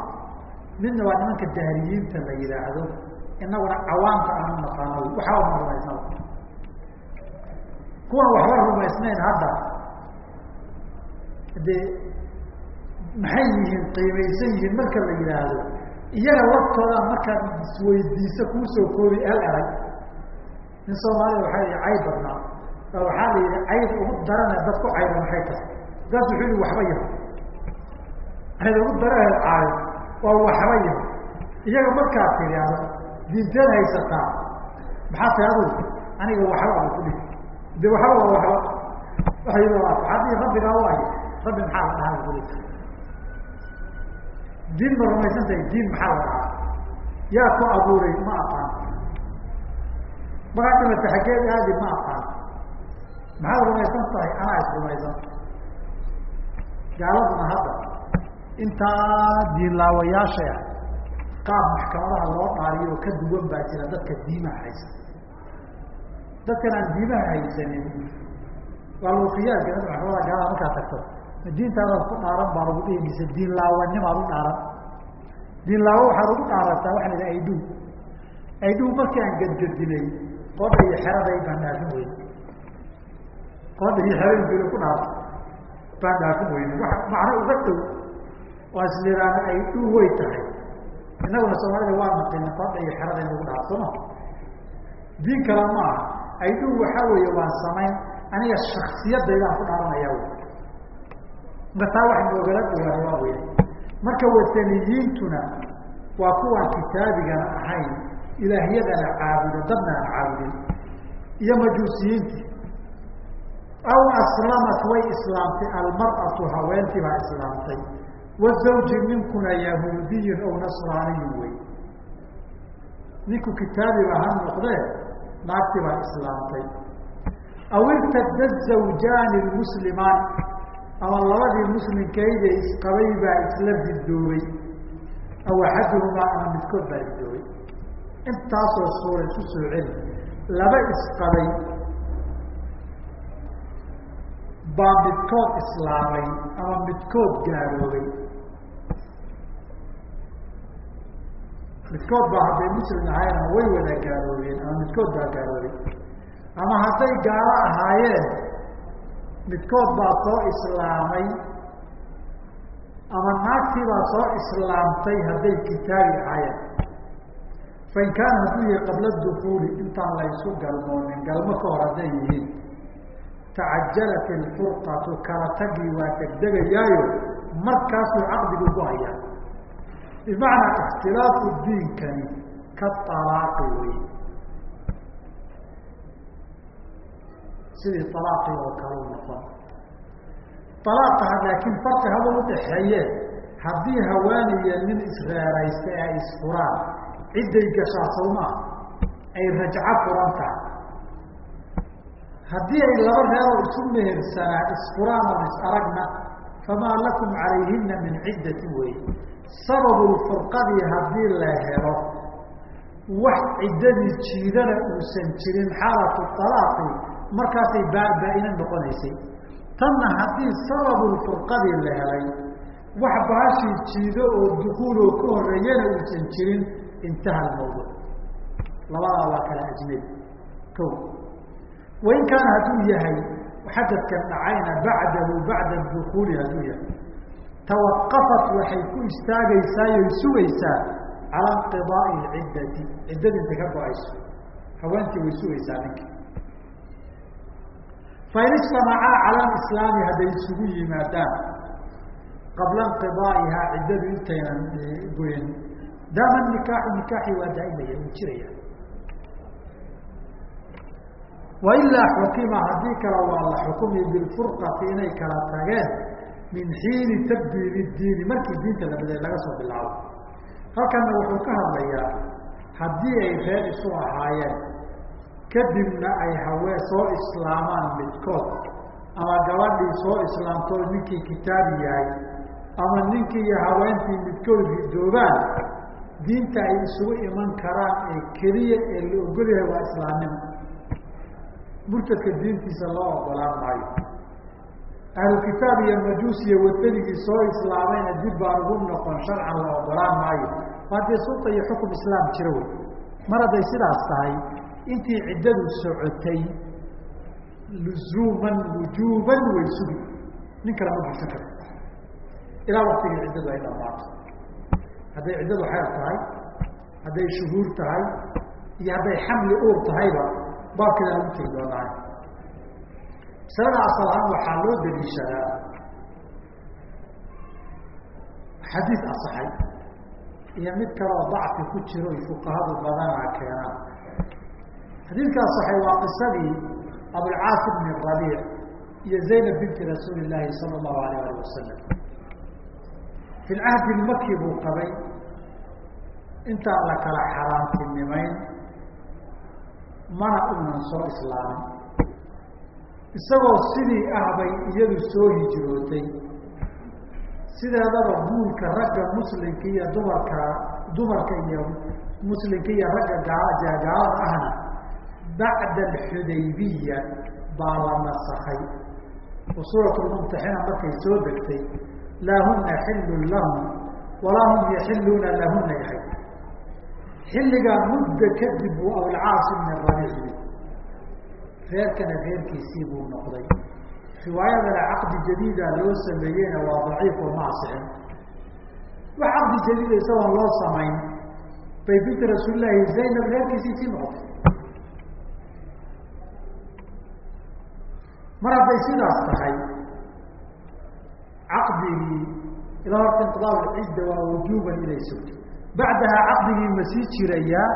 midna waa nimanka daariyiinta la yidhaahdo inaguna cawaamka aanu naqaano waxaa uma rumaysnaba kuwan waxba rumaysnayn hadda. Dee maxay yihiin qiimaysan yihiin marka la yidhaahdo iyaga laftooda markaad isweydiiso kuusoo koobi hal erag nin soomaaliya waxaa yihi cay badnaa. Ba waxaa la yihi cayd ugu darane dad ku cayda maxay tahay? Markaasu wuxuu yihi waxba yaho cayd ugu darane caayo waa waxba yaho iyaga markaad tidhaahdo diinteed haysataa maxaa tahay aniga waxba ba ku dhihi de waxba waa waxba. Waay haddii rabbigaa waayo rabbi maxaa la dhahaa kuli diin ma rumaysan tahay diin maxaa la dhahaa? Yaa ku abuuray ma aqaan. Magaa dhimata xaggeed aadi ma aqaan. Maxaad rumaysan tahay? Anaa is rumaysan. Gaaladuna hadda. Intaa diin laawayaashay ah qaab maxkamadaha loo dhaariyo oo ka duwan baa jira dadka diimaha haysa dadkan aan diimaha haysanin waa lagu khiyaarka maxkamada gaalada markaa tagto. Diintaadaad ku dhaaran baa lagu dhihi mise diin laawanimaad u dhaaran. Diin laawo waxaad ugu dhaarataa waxa la yidhaha aidhu aidhu markii aan gedgedinay qoodha iyo xeraday baan dhaafin weyne. Qoodha iyo xeraday bilo ku dhaarta baan dhaafin weyne. Wa macno uga dhow waa islihaana aidhu way tahay innaguna soomaalida waa naqina qoodha iyo xerada in lagu sooma diin kale ma aha. Aidhu waxaa weeye waan samayn. Aniga shaksiyadaydaan ku dhaaranaya wy marka taa wax noogala dhawaa waa wey marka wataniyiintuna waa kuwaan kitaabigana ahayn ilaahyadana caabudo dadna aan caabudin iyo majuusiyiintii. Aw aslamat way islaamtay almar'atu haweentii baa islaamtay wazawji ninkuna yahuudiyun ow nasraaniyun wey ninku kitaabiba ha noqdee naagtii baa islaamtay aw irtada zawjaani lmuslimaan ama labadii muslimkayda isqabay baa isla bidoobay aw axaduhumaa ama midkood baa bidoobay intaasoo suura isku soo celi laba isqabay baa midkood islaamay ama midkood gaaloobay midkood baa hadday muslim ahaayeen ama way wada gaaloobeen ama midkood baa gaaloobay ama hadday gaalo ahaayeen midkood baa soo islaamay ama naagtii baa soo islaamtay hadday kitaabi ahaayeen. Fain kaana hadduu yahay qabla dukuuli intaan laysu galmoonin galmo ka hor hadday yihiin. Tacajalat ilfurqatu kala tagii waa degdegayaayo markaasuu caqdigu ku hayaa bimacnaa ikhtilaafu diinkani ka alaaqi wey sidii alaaqii oo kale u noqon. Alaaqa laakiin farqi haba udhaxeeye haddii hawaaniya nin isreeraysta ay isfuraan cidday gashaa sawmaa ay rajco furan tahay. Haddii ay laba reeroo isu mehersanaa isfuraan oon is aragna famaa lakum calayhina min ciddati wey sababulfurqadii haddii la helo wax ciddadii jiidana uusan jirin xaalatu alaaqi markaasay baa-ina noqonaysay. Tanna haddii sababulfurqadii la helay wax baashii jiido oo dukuuloo ka horeeyana uusan jirin intaha almawduc labadaa waa kala ajnabi ko wain kaana hadduu yahay xadadkan dhacayna bacdahu bacda dukuuli hadduu yahay tawaqafat waxay ku istaagaysaa oy sugaysaa cala inqidaai lciddati ciddadii intay ka go'ayso haweentii way sugaysaa ninkii fain istamacaa cala lislaami hadday isugu yimaadaan qabla inqidaaihaa ciddadu intaynan goyn daama nikaaxu nikaaxi waa daaimaya uu jiraya wailaa xukima haddii kale waa la xukumi bilfurqati inay kala tageen min xiini tabdiili diini markii diinta la baday laga soo bilaabo. Halkanna wuxuu ka hadlayaa haddii ay reer isu ahaayeen kadibna ay hawee soo islaamaan midkood ama gabadhii soo islaamtoo ninkii kitaabi yahay ama ninkii iyo haweentii midkood ridoobaan diinta ay isugu iman karaan ee keliya ee la ogol yahay waa islaamnimo. Murtadka diintiisa loo ogolaan maayo ahlu kitaab iyo majuus iyo wadanigii soo islaamayna dib baan ugu noqon sharcan la ogolaan maayo. Haddii sulta iyo xukum islaam jiro wey. Mar hadday sidaas tahay? Intii ciddadu socotay luzuuman wujuuban way sugi. Nin kale ma gursan karo. Ilaa waktigii ciddadu ay dhamaato. Hadday ciddadu xeer tahay hadday shuhuur tahay iyo hadday xamli uur tahayba baabkeeda lagu tegi doonaa masalada asal ahaan waxaa loo daliishadaa. Xadiid asaxay iyo mid kaloo dacfi ku jiro ay fuqahadu badanaa keenaan. Xadiidka asaxay waa qisadii abulcaas bni rabiic iyo zaynab binti rasuuli illaahi sala allahu alayh alih wasalam fi lcahdi lmaki buu qabay intaan la kala xaaraantinimayn mana unan soo islaamin isagoo sidii ah bay iyadu soo hijrootay. Sideedaba guulka ragga muslimka iyo dumarka dumarka iyo muslimka iyo ragga gaalada ahna bacda alxudaybiya baa la nasakay oo suurat lmumtaxina markay soo degtay laa huna xillun lahum walaa hum yaxiluuna lahuna yahay. Xilligaa mudda kadib buu abilcaas ibn rabiici reerkana reerkiisii buu noqday. Riwaayadana caqdi jadiida loo sameeyeyna waa daciif oo ma wax caqdi jadiida isagoon loo samayn bay binti rasuulilaahi zaynab reerkiisii sii noqotay. Mar hadday sidaas tahay caqdigii ilaa horta inqidaab cidda waa wujuuban inay sugto. Bacdaha caqdigii ma sii jirayaa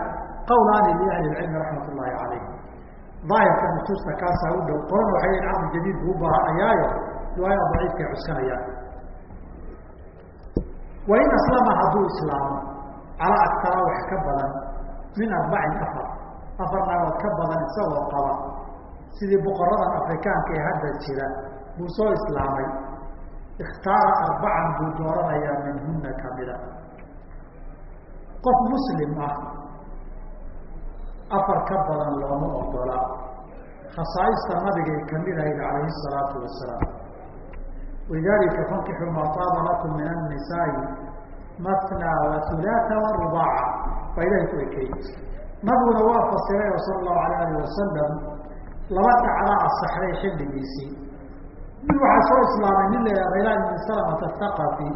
qawlaani liahli lcilmi raxmat ullaahi calayh daahirka nusuusta kaasaa u dhow. Qoran waxay in caqdi jadiid buu ubaahanayaayo riwaayada daciifkay cuskanayaan wain aslama hadduu islaamo calaa aktara wax ka badan min arbacin afar. Afar naagood ka badan isagoo qaba. Sidii boqoradan afrikaanka ee hadda jira buu soo islaamay. Ikhtaara arbacan buu dooranayaa minhuna kamida qof muslim ah afar ka badan looma ogola khasaaista nabigay ka mid ahayd calayhi salaatu wasalaam. Walidaalika fankixuu maa taaba lakum min annisaai matna wa hulaata wa rubaaca. Baa ilahay ku ekeeyey. Nabiguna waa fasiray oo sala allahu alayh alih wasalam laba dhacda asaxday xilligiisii. Mid waxaa soo islaamay nin la yihahda ilaah ibn salamata thaqafi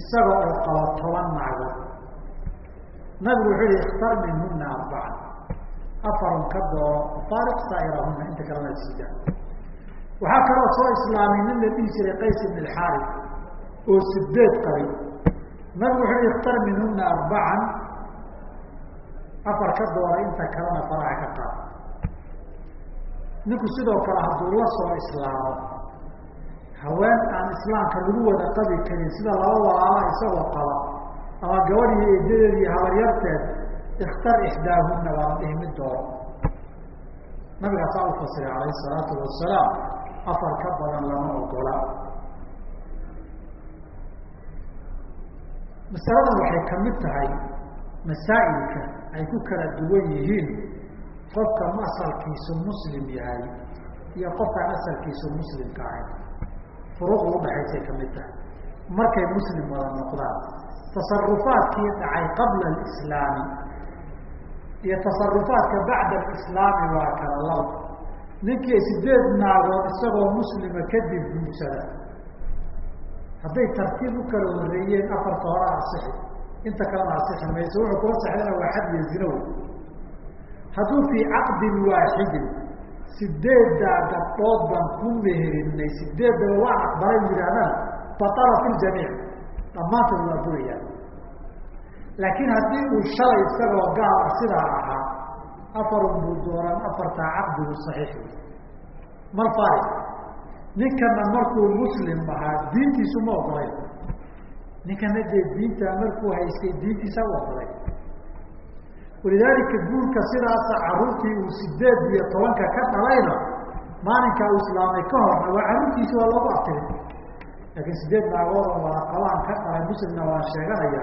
isaga oo qaba toban nacgood nabigu wuxuu yihi ikhtar minhuna arbaca afarun ka dooro faariq saa'irahuna inta kalena siida waxaa kaloo soo islaamay nin la dhihi jiray qays ibn alxaarif oo sideed qabay nabigu wuxuu yihi ikhtar minhuna arbacan afar ka doora inta kalena faraha ka qaad ninku sidoo kale hadduu la soo islaamo haween aan islaamka lagu wada qabi karin sida laba walaala isagoo qaba ama gabadh iyo edadeed iyo habaryarteed ikhtar ixdaahuna waa la dhihi mid dooro nabigaasaa u fasiray calayhi salaatu wasalaam afar ka badan lama ogola. Masaladan waxay ka mid tahay masaa'ilka ay ku kala duwan yihiin qofka asalkiisu muslim yahay iyo qofkaan asalkiisu muslimka ahayn furuuqda udhaxaysay ka mid tahay. Markay muslim wada noqdaan tasarufaadkii dhacay qabla alislaami iyo tasarufaadka bacda alislaami waa kala laba ninkii sideed naagood isagoo muslima kadib guursada hadday tartiib u kala horeeyeen afarta hore asixi inta kalena asixi mayso wuxuu kula saxdana waa xad iyo zinow hadduu fii caqdin waaxidin sideeddaa gabdhood baan ku meherinay sideeddaba waan aqbalay yidhahdaan batala fi ljamiic dhammaantood waa burayaan laakiin haddii uu shalay isagoo gaal ah sidaa ahaa afarun buu dooran afartaa caqdigu saxiix mal faari ninkana markuu muslim ahaa diintiisu ma ogolay. Ninkana dee diinta markuu haystay diintiisa u ogolay. Walidaalika guurka sidaasa caruurtii uu sideed iyo tobanka ka dhalayna maalinkaa uu islaamay ka horna waa caruurtiisi waa loogu abtirin laakiin sideed naagood oo wada qabaan ka dhalay muslimna waan sheeganaya.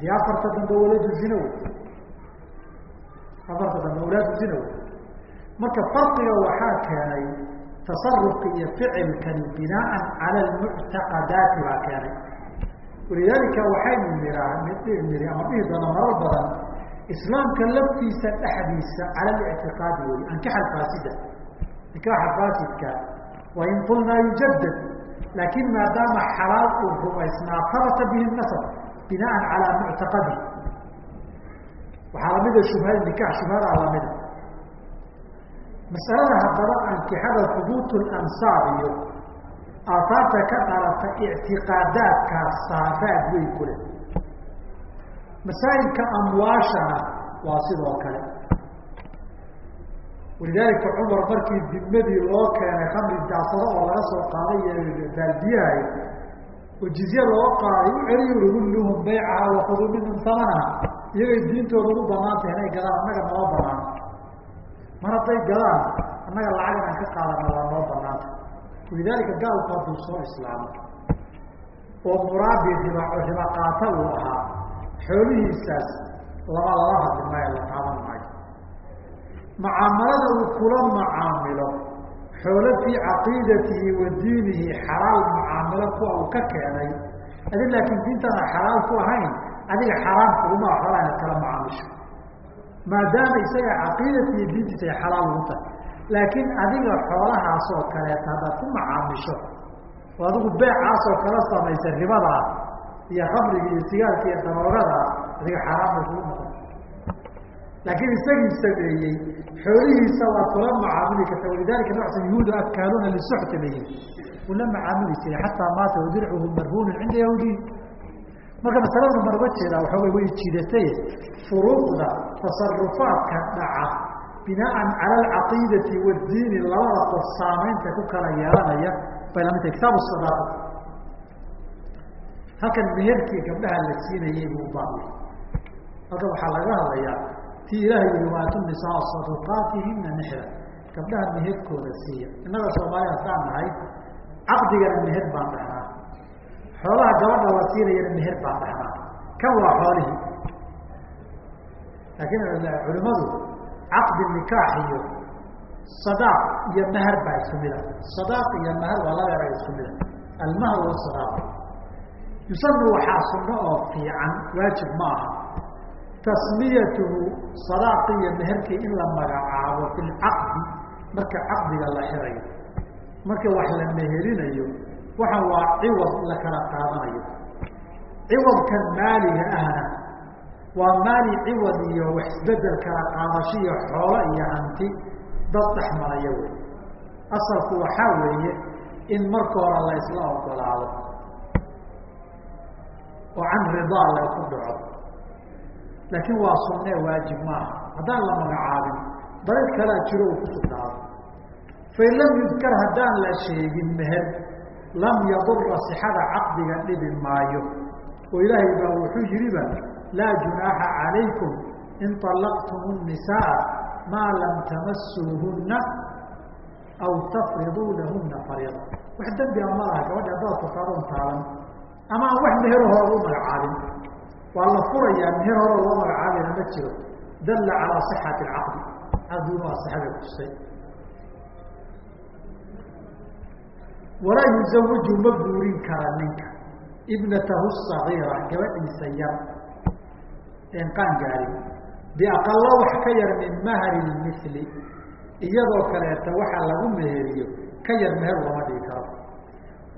Dee afarta dambe waladu zina wey afarta dambe walaadu zina wey marka farqiga waxaa keenay tasarufka iyo ficilkani binaaan cala almuctaqadaati baa keenay. Walidaalika waxaynu niraa ama dhihi doona marar badan islaamka laftiisa dhexdiisa cala lictiqaadi wey ankaxa alfaasida wain qulnaa yujadad laakin maadaama xalaal uu rumaysnaa habata bihi nasab binaan calaa muctaqadi waxaa lamida shubha nikax shubhadaa lamida masalada haddaba ankixada hubuut lansaab iyo aahaarta ka dhalata ictiqaadaadkaas saaraad wey ku leh masaa'ilka amwaashana waa sidoo kale walidaalika cumar markii dimadii loo keenay khamri daasado oo laga soo qaaday iyo baalbiyahay oo jizye loo qaaday u celiy ui hulluhum baycaha wakuduu minhum tamanaha iyagay diintooda ugu banaantah inay gadaan annaga noo banaan mar hadday gadaan annaga lacag inaan ka qaadana waa noo banaanta walidaalika gaalku hadduu soo islaamo oo muraabi riba riba qaata uu ahaa xoolihiisaas laba lala hadli maayo la qaadan maayo mucaamalada uu kula mucaamilo xoolo fii caqiidatihi wa diinihi xalaal mucaamalo kuwa uu ka keenay. Adi laakiin diintana xalaal ku ahayn adiga xaraam kuguma xoolaa inaad kala mucaamisho maadaama isaga caqiidati iyo diintiisa ay xalaal ugu tahay. Laakiin adiga xoolahaas oo kaleeta haddaad ku macaamisho oo adigu beecaasoo kala samaysa ribadaa iyo khamriga iyo sigaarka iyo daroogadaa adiga xaaraam bay kugu noqon laakiin isagii sameeyey xoolihiisa waad kula macaamili karta walidalika nocsa yahuudu akaaluuna lisuxti layihi uu la macaamili jiray xataa maata wadircuhu marhuunun cinda yahuudiyi marka masaladuna ma noga jeedaa waxoogay way jiidatay furuuqda tasarufaadka dhaca binaan cala alcaqiidati wadiini labada qof saamaynta ku kala yeelanaya bay la mid kitaabu sadaaqa halkan meherkii gabdhaha la siinayay buu baabay halkan waxaa laga hadlayaa tii ilaahay waatu nisaa saduqaatihina nixra gabdhaha meherkooda siiya. Innaga soomaaliya haddaan nahay caqdigana meher baan dhahnaa. Xoolaha gabadha la siinayana meher baan dhahnaa. Kan waa xoolihii? Laakiin culimadu caqdi nikaax iyo sadaaq iyo mahar baa isku mid ah sadaaq iyo mahar waa laba era isku mid ah almahr wasadaaq yusanu waxaa sunno oo fiican waajib ma aha tasmiyatuhu sadaaqi iyo meherkii in la magacaabo fi lcaqdi marka caqdiga la xirayo. Marka wax la meherinayo waxaan waa ciwad la kala qaadanayo. Ciwadkan maaliga ahna waa maali ciwad iyo wax isbeddel kala qaadasho iyo xoolo iyo hanti dad dhexmaraya wey. Asalku waxaa weeye in marka hore la isla ogolaado oo can ridaa la ku dhaco laakiin waa sunnee waajib maaha haddaan la magacaabin dariiq kalaa jiro uu ku sugnaado fain lam yudkar haddaan la sheegin meher lam yadura sixada caqdiga dhibi maayo oo ilaahay baa wuxuu yihiba laa junaaxa calaykum in طalaqtum الnisaaa maa lam tamasuuhuna aw tafriduu lahuna fariida wax dembiga ma laha gabadha haddaad furtaadon taaban ama aan wax meher hore u magacaabin waa la furayaa meher hore loo magacaabayna ma jiro. Dalla calaa صixati اcaqdi caqdiguna waa sixada kusay walaa yuzawiju ma guurin kara ninka. Ibnatahu sagiira gabadhiisa yar. Een qaan gaarin biaqala wax ka yar min mahri mili iyadoo kaleeta waxaa lagu meheriyo ka yar meher looma dhigi karo.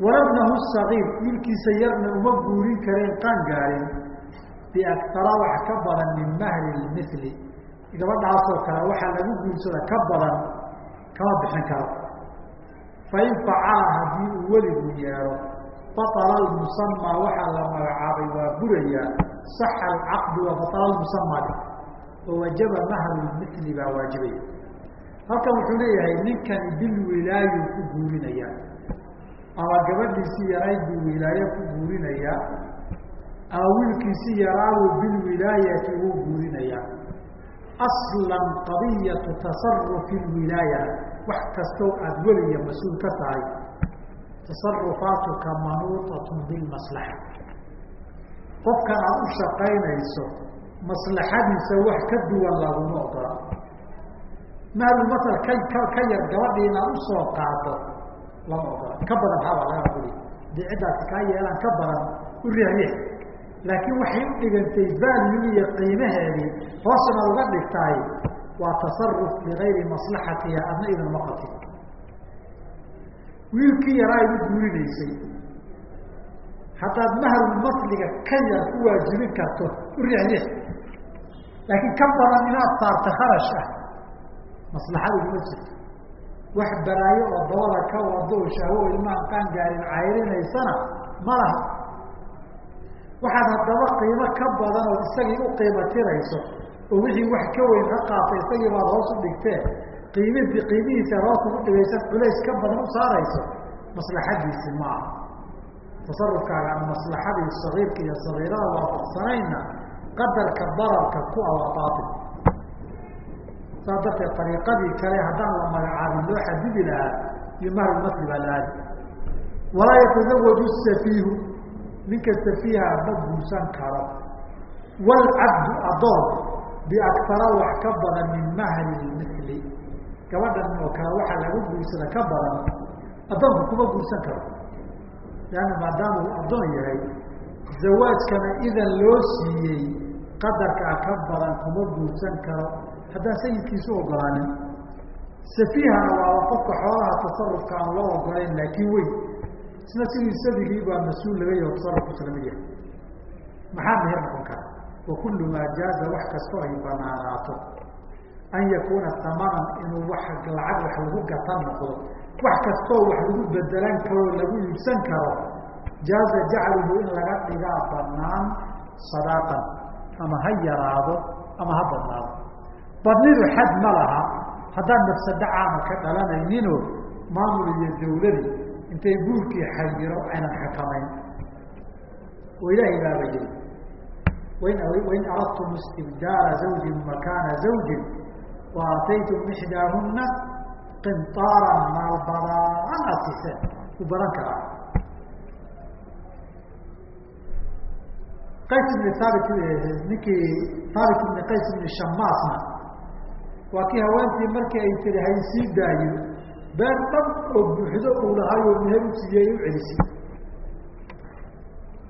Walabnahu sagiir wiilkiisa yarna uma guurin kareen qaan gaarin biaktara wax ka badan min mahri mili gabadhaasoo kale waxaa lagu guursada ka badan kama bixin karo. Fain facala haddii uu weligu yeelo baطala musamaa waxaa la magacaabay waa burayaa saxa alcaqdu wa baطala musamaa oo wajaba mahru mili baa waajibaya halkan wuxuu leeyahay ninkani bilwilaayu ku guurinayaa. Ama gabadhiisii yarayd buu ku guurinayaa ama wiilkiisii yaraabuu bilwilaayati wuu guurinayaa. Aslan qadiyatu tasarufi lwilaaya. Wax kastoo aada weliya mas'uul ka tahay. Tasarufaatuka manuuطatun bilmaslaxa qofkan aada u shaqaynayso maslaxadiisa wax ka duwan laguma ogola mahlulmasal ka ka yar gabadhii inaad u soo qaado lama ogola. Ka badan habaa laga haddii ciddaasi kaa yeelaan ka badan u riixriix laakiin waxay u dhigantay value iyo qiimaheedii hoosna uga dhigtaay waa tasaruf bigayri maslaxatiha adna idan maqati. Wiilkii yaraa igu guurinaysay haddaad mahrulmasliga ka yar ku waajibin karto u riixriix laakiin ka badan inaad saarta kharash ah maslaxadu kuma jirto. Wax baraayo oo dabada ka wado oo shahwo ilmahan qaan gaarin cayrinaysana ma laha waxaad haddaba qiimo ka badan oo isagii u qiimo tirayso oo wixii wax ka weyn ka qaatay isagii baad hoos u dhigtee qiimi qiimihiisa hoos ugu dhigaysa culays ka badan u saarayso maslaxadiisi ma aha. Tasarufkaaga aan maslaxadii sagiirka iyo sagiirada waafaqsanayna qadarka dararka ku a saas darteed ariiqadii kale haddaan la magacaabin loo xadidi lahaa iyo mahrulmasli baa la aadi walaa yatasawaju safiihu ninka safiiha ma guursan karo waalcabdu adoon biaktara wax ka badan min mahli mili gabadhan oo kale waxaa lagu guursada ka badan addoonku kuma guursan karo. Leanna maadaama uu addoon yahay zawaajkana idan loo siiyey qadarkaa ka badan kuma guursan karo. Haddaan sayidkiisu ogolaanin safiihana waaba qofka xoolaha tasarufka aan loo ogolayn laakiin weyn isna sidii sabigii baa mas'uul laga yaho tasarufku isla maxaa meher noqon kara? Wa maa jaaza wax kastoo ay banaanaato. An yakuuna tamanan inuu wax lacag wax lagu gatan noqdo. Wax kastoo wax lagu bedelan karoo lagu iibsan karo jaaza jacluhu in laga dhigaa banaan sadaaqan. Ama ha yaraado ama ha badnaado. Badnidu xad ma laha. Haddaan nafsado caama ka dhalanayninoo maamul iyo dawladii intay guurkii xayiro aynan xakamayn? Oo ilaahay baaba yiri wain aradtum istibdaala zawjin makaana zawjin wa aataytum ixdaahuna qintaaran maal badaan aad siiseen u badan karaa. Qays ibni haabit ninkii haabit ibni qays ibni shamaasna waa kii haweentii markii ay tiri haysii daayin been dhan oo buuxdo uu lahaayoo meher u siiyey u celisay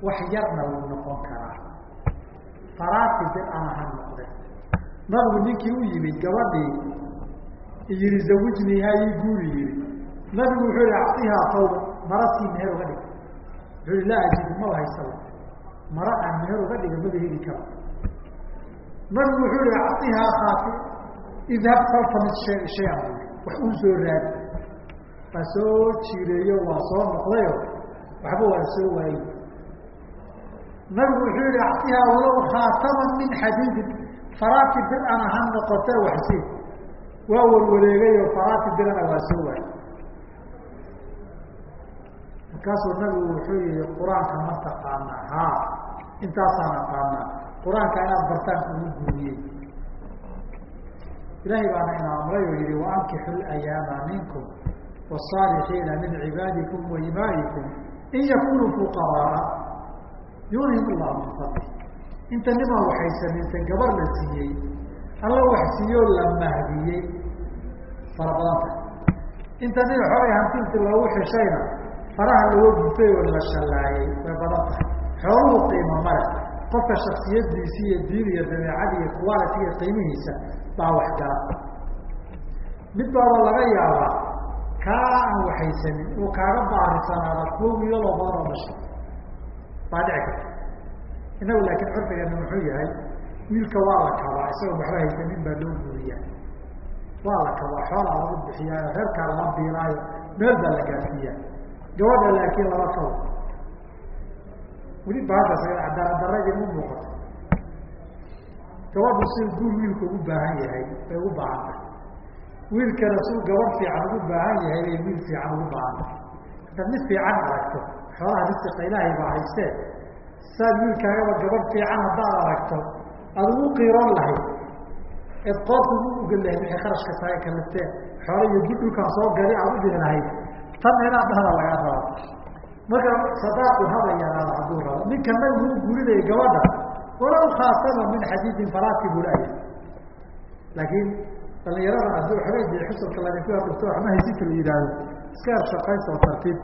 wax yarna wuu noqon karaa. Faraati bir ha noqde. Nabigu ninkii u yimid gabadhii yihi zawijnii ha guuri yihi nabigu wuxuu yihi actihaa tawba mara sii meher uga dhig. Wuxuu yihi laa ajidu maba haysaba mara aan meher uga dhiga maba heli karo. Nabigu wuxuu yihi actihaa khaati idhab faltamid shay shayan wax uu soo raadi waa soo jiireeyo waa soo noqdayo waxba waa soo waayey. Nabigu wuxuu yihi actihaa walow khaataman min xadiidin faraati bir-ana ha noqotee waxsi. Waa warwareegayo faraati birana waa soo waayey. Markaasuu nabigu wuxuu yihi qur'aanka ma taqaanaa haa intaasaan aqaanaa. Qur'aanka inaad bartaan ugu guuriyey. Ilaahay baana ina amray oo yihi waankixu layaama minkum min cibaadikum wa imaa'ikum in yakunuu fuqaraaa yunihim llahu min fadli inta nimaa waxaysaninta gabar la siiyey alla wax siiyoo la mahdiyey fara badan tahay inta nin xoolay hantinti loogu xishayna faraha loo gutay oo la shallaayay way badan tahay xooluhu qiimo male qofka shaksiyadiisi iyo diin iyo dabeecadi iyo quality iyo qiimihiisa baa wax gala mid baaba laga yaabaa kaa aan waxaysanin oo kaaga baarisanaada kuwo wiilaloo badan oo dhashay baa dhici karta innagu laakiin curfigeena muxuu yahay wiilka waa la kabaa isagoo waxba haysanin baa loo guuriyaa waa la kabaa xoolaa lagu bixiyaayo reerkaa lama biilaayo meel baa la gaarsiiyaa gabadha laakiin lama kabo weli baashaas cadaaladdaradii mu muuqato gabadhu si guur wiilku ugu baahan yahay bay ugu baahan tahay wiilkana suu gabadh fiican ugu baahan yahay bay wiil fiican ugu baahan. Tahay haddaad mid fiican aragto xoolaha risiqa ilaahay baa saad wiilkaagaba gabadh fiican haddaad aragto aada ugu qiiroon lahayd. Eed qoorta ugu ugan lahayd wixii kharashka tahay kalaftee xoola iyo gud dhulkaan soo gali aada u dhihi lahayd. Tan inaad dhahda lagaa rabo. Marka sadaaqu haba yaraada hadduu rabo ninka nabigu u guurinaya gabadha walow khaatama min xadiidin falaati bulaya laakiin dhalinyarada hadduu xoreydi xusulka ladinku dhigto waxma haysinka la yidhaahdo. Iska yar tartiib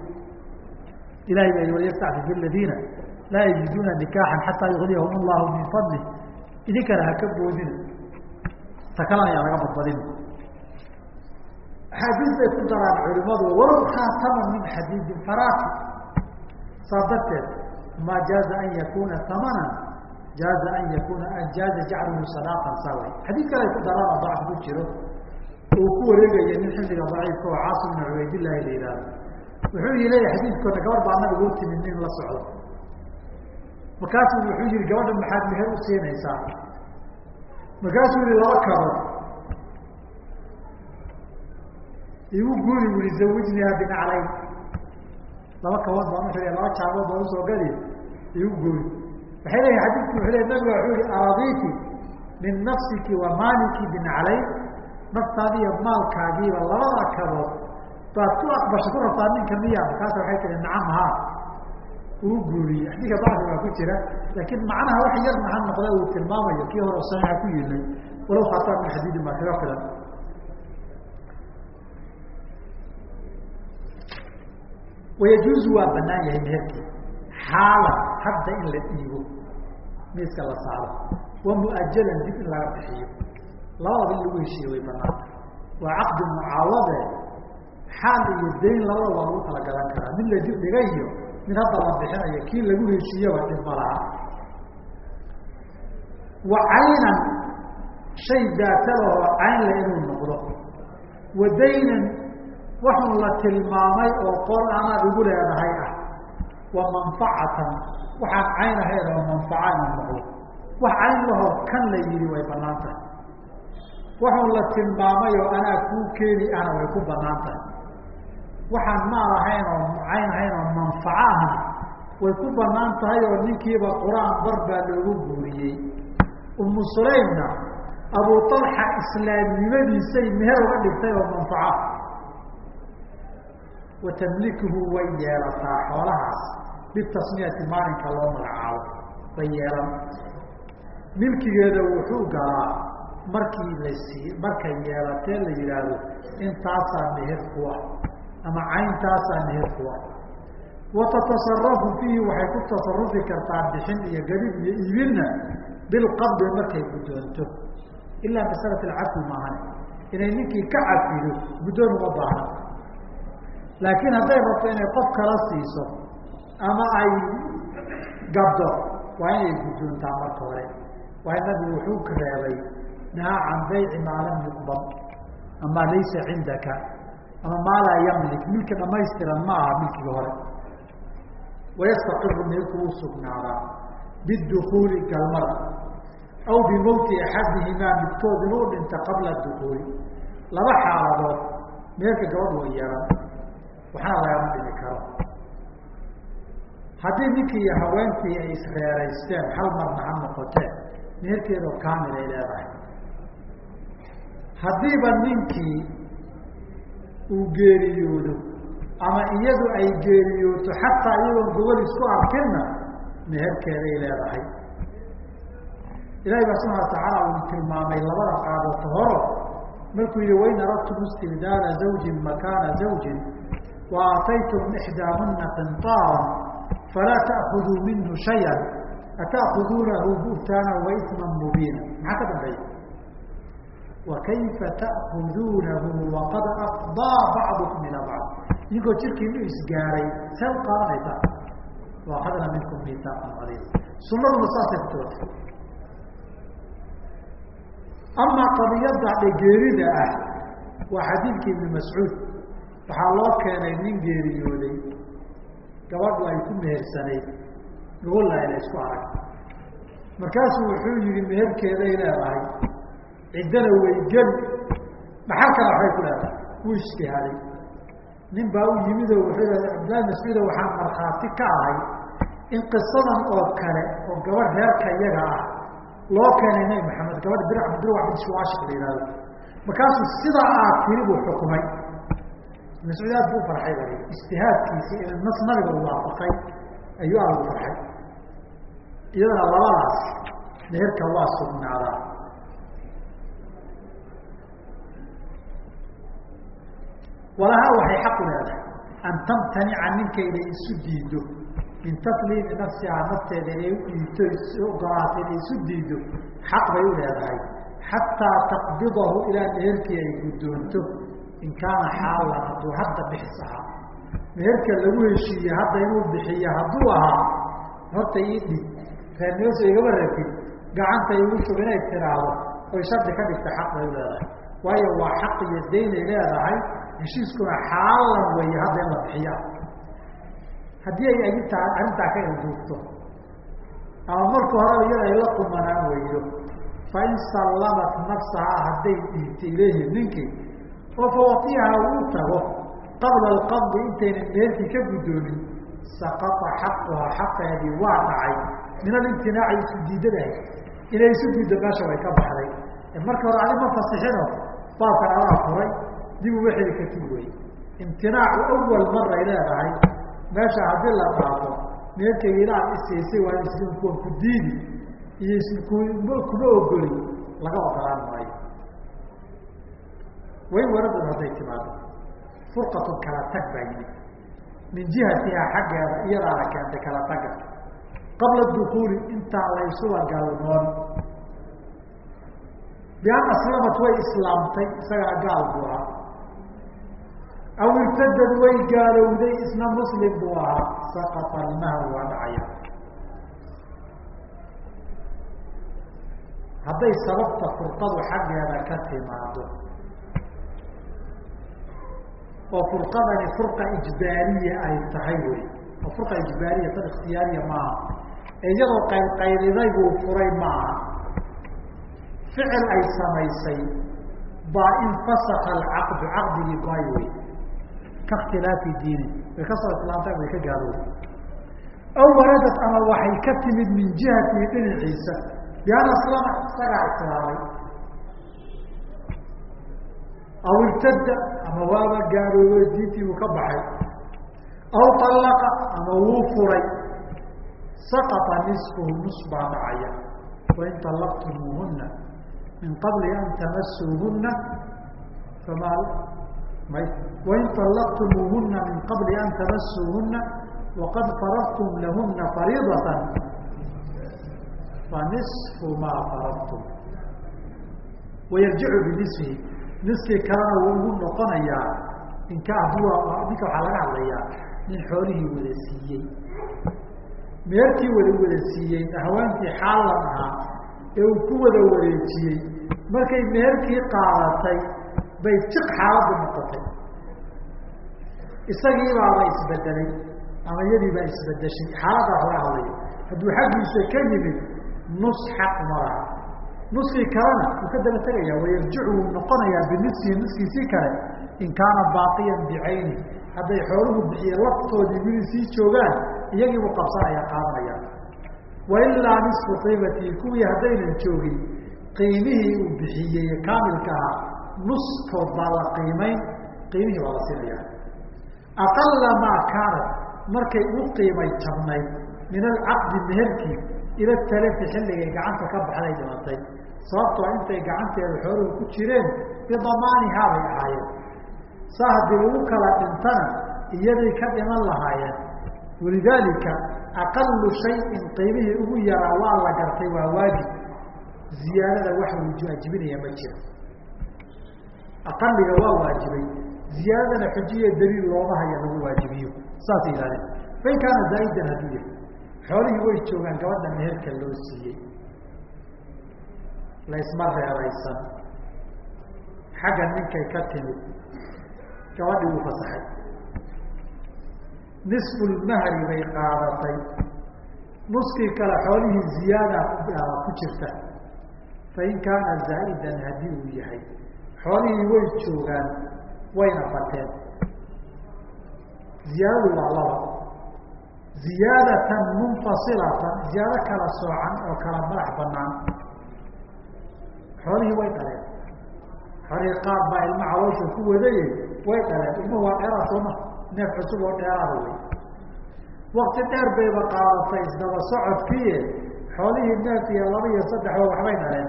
ilahay ba walyastacfif aladiina laa yajiduuna nikaaxan xataa yugniyahum allahu min fadli. Idinkana haka boodina ta kalena ayaa laga badbadina axaadiis bay ku daraan culimadu walow khaatama min xadiidin faraati. Saa darteed ma jaaza an yakuna tamanan jaaza an yakuna jaaza jacluhu sadaaqan sawa xadiid kale ay ku daraan oo dacf ku jiro uu ku wareegaya nin xilliga daciifka oo caasim bn cubaydillahi la yihahdo wuxuu yi leeyahy xadiidkoona gabar baa nabigu u timid nin la socdo markaasuu wuxuu yihi gabadha maxaad meher u siinaysaa markaasuu yihi laba kabood igu guuri wui zawijniha binaclayn laba kabood baan u xidhay laba jaabood baan u soo gadi igu guuri waxay leeyihiin xadiidku wuxuu le nabiga wuxuu yihi araditi min nafsiki wa maaliki binaclayn naftaadi iyo maalkaagiiba labada kabood baad ku aqbasha ku rabtaa ninka miya markaasa waxay tihi nacam haa uu guuriyey xadiidka bacdi baa ku jira laakiin macnaha wax yarna ha noqda uu tilmaamayo. Kii hore saxiixa ku yilay walow khaataa min xadiidin baa kaga filan. Wayajuuzu waa banaan yahay meherkii xaalan hadda in la dhiibo miiska la saaro. Wa muajalan dib in laga bixiyo. Labadaba in lagu heshiiye way banaanta waa caqdi mucaawade. Xaal iyo dayn labada waa lagu kala gadan karaa. Mid la dib dhigay iyo mid hadda la bixinayo kii lagu heshiiyeba dhib ma laha. Wa caynan shay daatalahoo caynle inuu noqdo. Wa daynan waxun la tilmaamay oo qol amaad igu leedahay ah wa manfacatan. Waxaan cayn ahayn oo manfaca inuu noqdo. Wax cayn lahoo kan la yidhi way bannaan tahay waxun la tilmaamay oo anaa kuu keeni ahna way ku bannaan tahay waxaan maal ahayn oo cayn ahayn oo manfaco ahna way ku bannaan tahay oo ninkiiba qur'aan bar baa loogu guuriyey. Umu sulaymna abu talxa islaamnimadiisay meher uga dhigtay oo manfaca. Wa tamlikuhu way yeelataa xoolahaas bitasmiyati maalinka loo magacaabo way yeelan milkigeeda wuxuu galaa markii la sii markay yeelatee la yidhaahdo intaasaa meher kuwa ama cayntaasaa meher kuwa wa tatasarafu fiihi waxay ku tasarufi kartaa bixin iyo gadib iyo iibinna bilqabdi markay guddoonto ilaa masalat alcafi maahan inay ninkii ka cafido guddoon uma baahan laakiin hadday rabto inay qof kala siiso ama ay gabdo. Waa inay guddoontaa marka hore. Waayo nabigu wuxuu ka reebay nahaa can bayci maa lam yuqbad ama laysa cindaka. Ama maa laa yamlik. Milki dhamaystiran ma aha milkiga hore. Wayastaqiru meelku uu sugnaadaa bidukuuli galmada aw bimowti axadihimaa midkood inuu dhinta qabla dukuuli laba xaaladood. Meelka gabadh way yeelan waxna lagama dhimi karo haddii ninkii iyo haweenkii ay isreeraysteen hal marna ha noqotee meherkeedoo kaamil ay leedahay. Haddiiba ninkii uu geeriyoodo ama iyadu ay geeriyooto xataa iyadoon gogol isku arkinna meherkeeday leedahay. Ilahi baa subxana watacaala uu tilmaamay labada qaadota horo markuu yihi wain aradtum istibdaala zawjin makaana zawjin wa aataytum ixdaahuna qinطaaran falaa ta'kuduu minhu shaya ata'kuduunahu buhtaana wa isma mubiina maxaa ka dambeeya wakayfa ta'kuduunahu waqad afdaa bacdukum ilaa bacd idinkoo jirkiinu isgaaray see u qaadanaysaa waakadna minkum miisaaqan qaliil sunaduna saasay kutootay amaa qadiyadda dhegeerida ah waa xadiidkii ibni mascuud waxaa loo keenay nin geeriyooday gabadhu ay ku mehersanayd la isku arag. Markaasuu wuxuu yihi meherkeeday leedahay ciddana way geli dhaxalkana waxbay ku leedahay? Wuu ijtihaaday nin baa u yimid oo wuxuu yidhahda cabdillahi mascuudo waxaan markhaati ka ahay in qisadan oo kale oo gabadh reerka iyaga ah loo keenay nabi maxamed. Gabadh bir cabdilwa bin shuwaashik la yihahdo markaasuu sidaa aad buu xukumay mascuud aad buu farxay ba ijtihaadkiisi in nas nabiga u waafaqay ayuu aad ugu farxay iyadana labadaas meherka waa sugnaadaa walahaa waxay xaq u leedahay an tamtanica ninka inay isu diido min tasliimi nafsihaa nafteeda inay u dhiibto ogolaato inay isu diido xaq bay u leedahay xataa taqbidahu ilaa meherkii ay guddoonto in kaana xaalan hadduu hadda bixis ahaa meherka lagu heshiiye hadda inuu bixiyo hadduu ahaa horta ii dhig. Reernimaso igama rabin gacanta igu shub inay tiraahdo oy shardi ka dhigta xaq bay leedahay. Waayo waa xaq iyo daynay leedahay. Heshiiskuna xaalan weeye hadda in la bixiya haddii ay agintaa arrintaa ka ilduugto ama marka horeba iyada ay la kumanaan weydo fa in sallamat nafsahaa hadday dhiibto ilayhi ninkii oo fawatiyaha uu tago qabla alqabdi intaynan meelkii ka guddoomin saqata xaquhaa xaqeedii waa dhacay min alimtinaaci isu diidadahay inay isu diiddo meesha way ka baxday. Marka hore adi ma fasixino baabkan adaa furay dib uma xeli kartid wey imtinaacu awal maray leedahay meesha haddii la dhaafo neerkayga ilaad isiisay waa iskuwan ku diidi iyo kuma ogoli laga ogolaan maayo wayn waradun hadday timaado. Furqatun kala tag baa yimid min jihatihaa xaggeeda iyadaana keentay kala taga qabla dukuuli intaan laysuba galmoon bian aslamat way islaamtay isagana gaal buu ahaa. Aw irtadad way gaalowday isna muslim buu ahaa. Saqata almahru waa dhacaya. Hadday sababta furqadu xaggeeda ka timaado oo furqadani furqa ijbaariya ay tahay wey oo furqa ijbaariya tan ikhtiyaariya maaha iyadoo qaylqayliday buu furay maaha ficil ay samaysay baa infasaka alcaqdu caqdigii go'ay wey ka ikhtilaafi diini. Way ka soo islaamtay way ka gaaloobay aw waradad ama waxay ka timid min jihatihi dhinaciisa bian aslama isagaa islaamay aw irtada ama waaba gaaroobe diintii uu ka baxay aw alaqa ama wuu furay saqaa nisfuhu nus baa dhacaya wain طalaqtumuuhuna min qabli an tamasuuhuna fama wain طalaqtumuuhuna min qabli an tamasuuhuna waqad faradtum lahuna fariidata fa maa faradtum wayarjicu binisfihi niskii kalena wuu ugu noqonayaa inka aduwa ninka waxaa laga hadlayaa nin xoolihii wada siiyey. Meerkii wada wada siiyey haweenkii xaalan ahaa ee uu ku wada wareejiyey markay meerkii qaadatay bay jiq xaaladdu noqotay. Isagiibaaba isbedelay ama iyadii baa isbedeshay xaaladdaa laga hadlaya hadduu xaggiisa ka yimid nus xaq ma laha nuskii kalena wuu ka daba tegaya wayarjicu wuu noqonayaa binisfihi nuskiisii kale. In kaana baaqiyan bicayni hadday xooluhu bixiye laftoodii wili sii joogaan iyagii buu qabsanaya qaadanaya wailaa nisfu qiimatii kuwii haddaynan joogin qiimihii uu bixiyey kaamilka ahaa nuskood baa la qiimayn qiimihii baa la siinaya aqala maa kaanat markay u qiimay jabnayd min alcaqdi meherkii ila talafi xilligay gacanta ka baxday dhimatay sababtoo intay gacanteeda xooluhu ku jireen bidamaanihaa bay ahaayeen. Saa haddii lagu kala dhintana iyaday ka dhiman lahaayeen. Walidaalika aqalu shayin qiimihii ugu yaraa waa la gartay waa waajib. Ziyaadada wax waajibinaya ma jiro aqaliga waa waajibay. Ziyaadadana xujiya daliil looma haya lagu waajibiyo. Saasay yihahdeen fain kaana zaa'idan hadduu yahay xoolihii way joogaan gabadha meherka loo siiyey laysma reeraysan. Xagga ninkay ka timid gabadhii uu fasaxay. Nisfulmahri bay qaadatay. Nuskii kale xoolihii ziyaada ku jirta. Fain kaana zaa'idan haddii uu yahay. Xoolihii way joogaan wayna bateen. Ziyaadadu waa laba. Ziyaadatan munfasilatan ziyaado kala soocan oo kala madax banaan xoolihii way dhaleen xoolihii qaar baa ilma caloosha ku wadayey way dhaleen ilmuhu waa dheeraad sooma neef cusub oo dheeraada wey wakti dheer bayba qaadatay isdaba socodkiie xoolihii neef iyo laba iyo saddexba waxbay dhaleen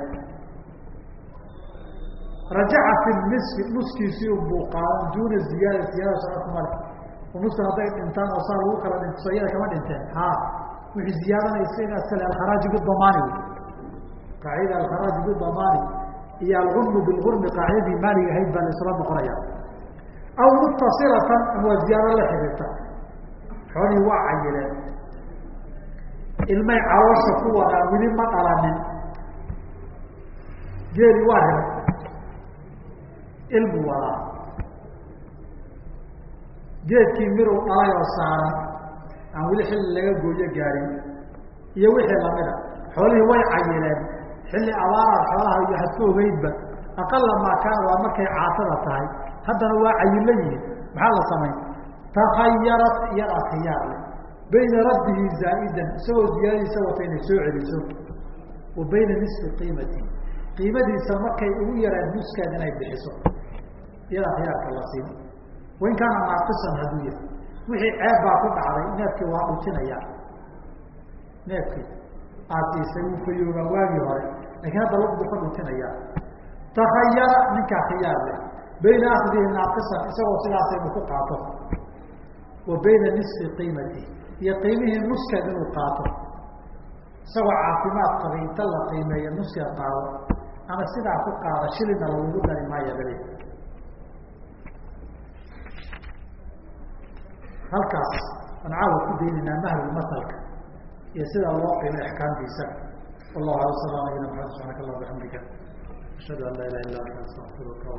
rajaca fi nisfi nuskiisii unbuu qaadan duuna ziyaada ziyaada socodku male. Nuska hadday dhintaan oo saa lagu kala dhinto iyada kama dhinteen. Ha wixii ziyaadanaysa inaad kale alkharaaju bidamaani wey qaacida alkharaaju bidamaani iyo algunmu bilgurmi qaacidadii maaliga ahayd baa la isla noqonaya aw mutasilatan ama ziyaado la xiriirta xoolihii waa cayileen ilmay caloosha ku wadaan weli ma dhalanin. Geeli waa helay. Ilmu wadaa geedkii miruu dhalay oo saaran aan weli xilli laga gooyo gaarin iyo wixii lamida xoolihii way cayileen xilli abaaraad xoolaha iyo hadka ogeydba aqala maa kaana waa markay caatada tahay. Haddana waa cayilo yihiin maxaa la samayn takhayarat iyadaa khiyaar leh bayna raddihi zaa'idan isagoo ziyaadadiisa wata inay soo celiso. Wa bayna nisfi qiimati. Qiimadiisa markay ugu yaraan nuskeed inay bixiso. Iyadaa khiyaarka la siin. Wain kaana naaqisan hadduu yahay wixii ceeb baa ku dhacday neefkii waa dhutinaya neefkii aad siisay uu fayoogaa waagii hore laakiin hadda lugdu ka dhuntinayaa takayara ninkaa khiyaar leh. Bayna akdihi naaqisan isagoo sidaasa inuu ku qaato. Wa bayna nisfi qiimati iyo qiimihii nuskeed inuu qaato. Isagoo caafimaad qabay inta la qiimeeyo nuskeed qaado. Ama sidaa ku qaada shilina lagugu dari maayo bale halkaas aan caawa ku daynaynaa mahrulmasalka iyo sida loo qiimay axkaamtiisa wallahu ala sala nabina maxamed subxaanaka allah bixamdika ashhadu an laa ilaha illa anta astaqfiruka wa